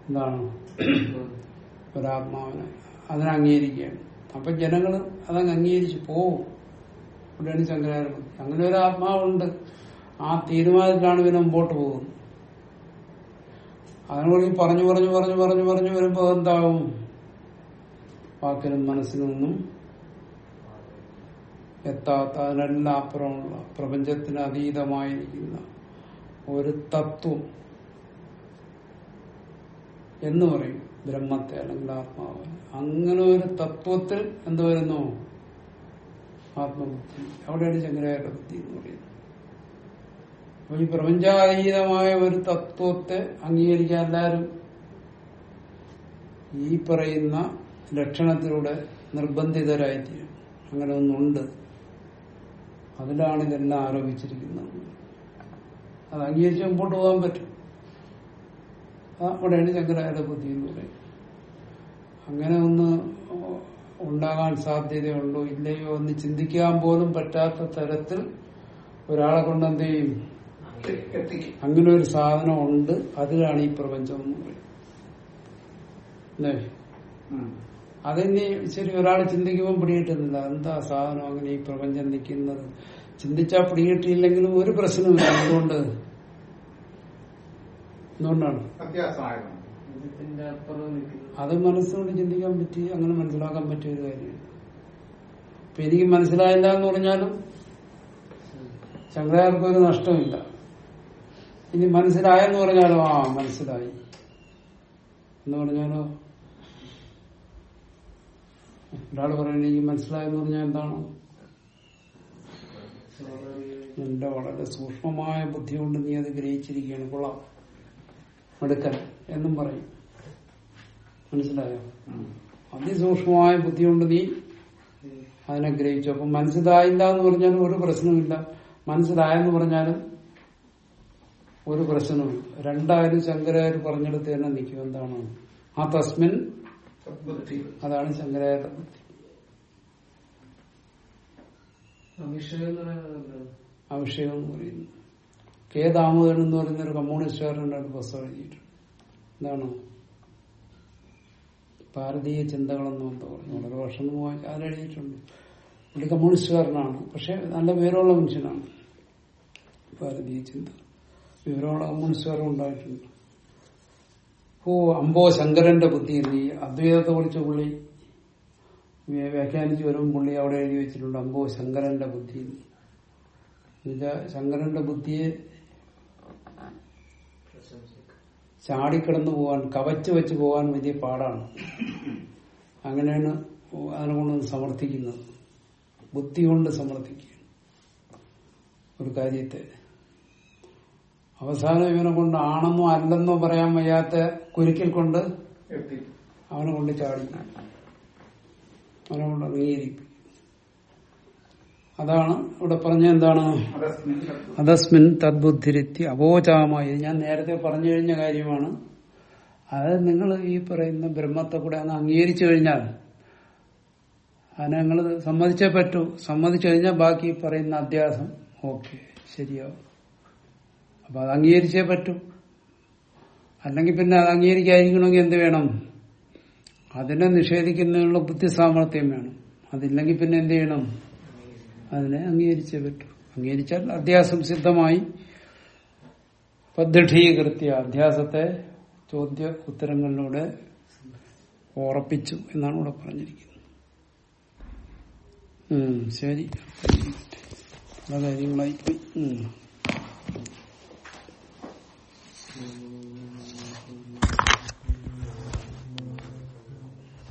എന്താണ്? ഒരാത്മാവിനെ. അതിനെ അംഗീകരിക്കുകയാണ്. അപ്പൊ ജനങ്ങൾ അതങ്ങ് അംഗീകരിച്ച് പോവും. ഇവിടെയാണ് ശങ്കരാചാര്യ അങ്ങനെ ഒരു ആത്മാവുണ്ട് ആ തീരുമാനത്തിലാണ് ഇവന് മുമ്പോട്ട് പോകുന്നത്. അതിനോട് ഈ പറഞ്ഞു പറഞ്ഞു പറഞ്ഞു പറഞ്ഞു പറഞ്ഞു വരുമ്പോ എന്താവും വാക്കിനും മനസ്സിനൊന്നും എത്താത്ത അതിനെല്ലാം അപ്പുറമുള്ള പ്രപഞ്ചത്തിന് അതീതമായിരിക്കുന്ന ഒരു തത്വം എന്ന് പറയും. ബ്രഹ്മത്തെ അല്ലെങ്കിൽ ആത്മാവിനെ അങ്ങനെ ഒരു തത്വത്തിൽ എന്ത് വരുന്നു? ആത്മബുദ്ധി. അവിടെയാണ് ശങ്കരാചാര്യ ബുദ്ധി എന്ന് പറയുന്നത്. അപ്പൊ ഈ പ്രപഞ്ചാതീതമായ ഒരു തത്വത്തെ അംഗീകരിക്കാൻ എല്ലാവരും ഈ പറയുന്ന ലക്ഷണത്തിലൂടെ നിർബന്ധിതരായിത്തീരും. അങ്ങനെ ഒന്നുണ്ട്. അതിലാണ് ഇതെല്ലാം ആരോപിച്ചിരിക്കുന്നത്. അത് അംഗീകരിച്ച് മുമ്പോട്ട് പോകാൻ പറ്റും. അവിടെയാണ് ശങ്കരാചാര്യ ബുദ്ധി എന്ന് പറയുന്നത് അങ്ങനെ ഒന്ന് ഉണ്ടാകാൻ സാധ്യതയുണ്ടോ? ഇല്ലയോ എന്ന് ചിന്തിക്കാൻ പോലും പറ്റാത്ത തരത്തിൽ ഒരാളെ കൊണ്ട് എന്ത് ചെയ്യും? അങ്ങനെ ഒരു സാധനം ഉണ്ട്. അതിലാണ് ഈ പ്രപഞ്ചം എന്ന് പറയും. അതിനി
ഉം.
അതിന് ശരി ഒരാൾ ചിന്തിക്കുമ്പോൾ പിടികിട്ടുന്നില്ല. എന്താ സാധനം അങ്ങനെ ഈ പ്രപഞ്ചം നിൽക്കുന്നത്? ചിന്തിച്ചാൽ പിടികിട്ടിയില്ലെങ്കിലും ഒരു പ്രശ്നമില്ല എന്തുകൊണ്ട്? എന്തുകൊണ്ടാണ് അത് മനസ്സുകൊണ്ട് ചിന്തിക്കാൻ പറ്റി അങ്ങനെ മനസ്സിലാക്കാൻ പറ്റിയ ഒരു കാര്യമാണ്. ഇപ്പൊ എനിക്ക് മനസ്സിലായില്ല എന്ന് പറഞ്ഞാലും ശങ്കരാചാര്യർക്ക് ഒരു നഷ്ടമില്ല. ഇനി മനസ്സിലായെന്ന് പറഞ്ഞാലോ ആ മനസ്സിലായി. എന്ന് പറഞ്ഞാലോ ഒരാൾ പറയുന്നത് എനിക്ക് മനസ്സിലായെന്ന് പറഞ്ഞാൽ എന്താണോ? എന്റെ വളരെ സൂക്ഷ്മമായ ബുദ്ധി കൊണ്ട് നീ അത് ഗ്രഹിച്ചിരിക്കുകയാണ്. കൊള്ളാം. എടുക്കൽ എന്നും പറയും. മനസ്സിലായോ. അതിസൂക്ഷ്മമായ ബുദ്ധി കൊണ്ട് നീ. അതിനെ ഗ്രഹിച്ചു അപ്പൊ മനസ്സിലായില്ല എന്ന് പറഞ്ഞാലും ഒരു പ്രശ്നമില്ല മനസ്സിലായെന്ന് പറഞ്ഞാലും ഒരു പ്രശ്നമില്ല രണ്ടായാലും ശങ്കരായർ പറഞ്ഞെടുത്ത് തന്നെ നിൽക്കും. എന്താണ്? ആ തസ്മിൻ അതാണ് ശങ്കരായ ബുദ്ധി.
അഭിഷേകം എന്ന് പറയുന്നത്.
കെ ദാമോദരൻ എന്ന് പറയുന്ന ഒരു കമ്മ്യൂണിസ്റ്റുകാരന്റെ ഒരു പുസ്തകം എഴുതിയിട്ടുണ്ട്. എന്താണ്? ഭാരതീയ ചിന്തകളെന്ന് പറഞ്ഞു. വളരെ വർഷം അതിലെഴുതിയിട്ടുണ്ട് ഒരു കമ്മ്യൂണിസ്റ്റുകാരനാണ്. പക്ഷെ നല്ല വിവരമുള്ള മനുഷ്യനാണ്. ഭാരതീയ ചിന്ത. വിവരമുള്ള കമ്മ്യൂണിസ്റ്റുകാരും ഉണ്ടായിട്ടുണ്ട്. ഓ അമ്പോ ശങ്കരന്റെ ബുദ്ധി നീ അദ്വൈതത്തെ കുറിച്ച് പുള്ളി. വ്യ- വ്യാഖ്യാനിച്ച് വരുമ്പോൾ പുള്ളി അവിടെ എഴുതി വെച്ചിട്ടുണ്ട്. അമ്പോ ശങ്കരന്റെ ബുദ്ധി. എന്ന്. എന്നുവെച്ചാ ശങ്കരന്റെ ബുദ്ധിയെ ചാടിക്കിടന്നു പോകാൻ കവച്ച് വെച്ച് പോകാൻ വലിയ പാടാണ്. അങ്ങനെയാണ് അതിനെ കൊണ്ട് സമർത്ഥിക്കുന്നത്. ബുദ്ധി കൊണ്ട് സമർത്ഥിക്കുക. ഒരു കാര്യത്തെ. അവസാനം ഇവനെ കൊണ്ട് ആണെന്നോ അല്ലെന്നോ പറയാൻ വയ്യാത്ത കുരുക്കിൽ കൊണ്ട് അവനെ കൊണ്ട് ചാടി അവനെ കൊണ്ട് അംഗീകരിക്കും. അതാണ് ഇവിടെ പറഞ്ഞ എന്താണ്?
അതസ്മിൻ
തദ്ബുദ്ധിരിത്തി അബോചാമായി. ഞാൻ നേരത്തെ പറഞ്ഞു കഴിഞ്ഞ കാര്യമാണ്. അത് നിങ്ങൾ ഈ പറയുന്ന ബ്രഹ്മത്തെ കൂടെ അങ്ങ് അംഗീകരിച്ചു കഴിഞ്ഞാൽ അതിനെ നിങ്ങൾ സമ്മതിച്ചേ പറ്റൂ. സമ്മതിച്ചു കഴിഞ്ഞാൽ ബാക്കി പറയുന്ന അധ്യാസം ഓക്കെ ശരിയാവും. അപ്പൊ അത് അംഗീകരിച്ചേ പറ്റൂ. അല്ലെങ്കിൽ പിന്നെ അത് അംഗീകരിക്കാതിരിക്കണമെങ്കിൽ എന്ത് വേണം? അതിനെ നിഷേധിക്കുന്നതിനുള്ള ബുദ്ധി സാമർത്ഥ്യം വേണം. അതില്ലെങ്കിൽ പിന്നെ എന്ത് ചെയ്യണം? അതിനെ അംഗീകരിച്ചേ പറ്റൂ അംഗീകരിച്ചാൽ അധ്യാസം സിദ്ധമായി. പദ്ധതികൃത്യ അധ്യാസത്തെ ചോദ്യ ഉത്തരങ്ങളിലൂടെ ഉറപ്പിച്ചു എന്നാണ് ഇവിടെ പറഞ്ഞിരിക്കുന്നത്. ശരി. പല കാര്യങ്ങളായി പോയി.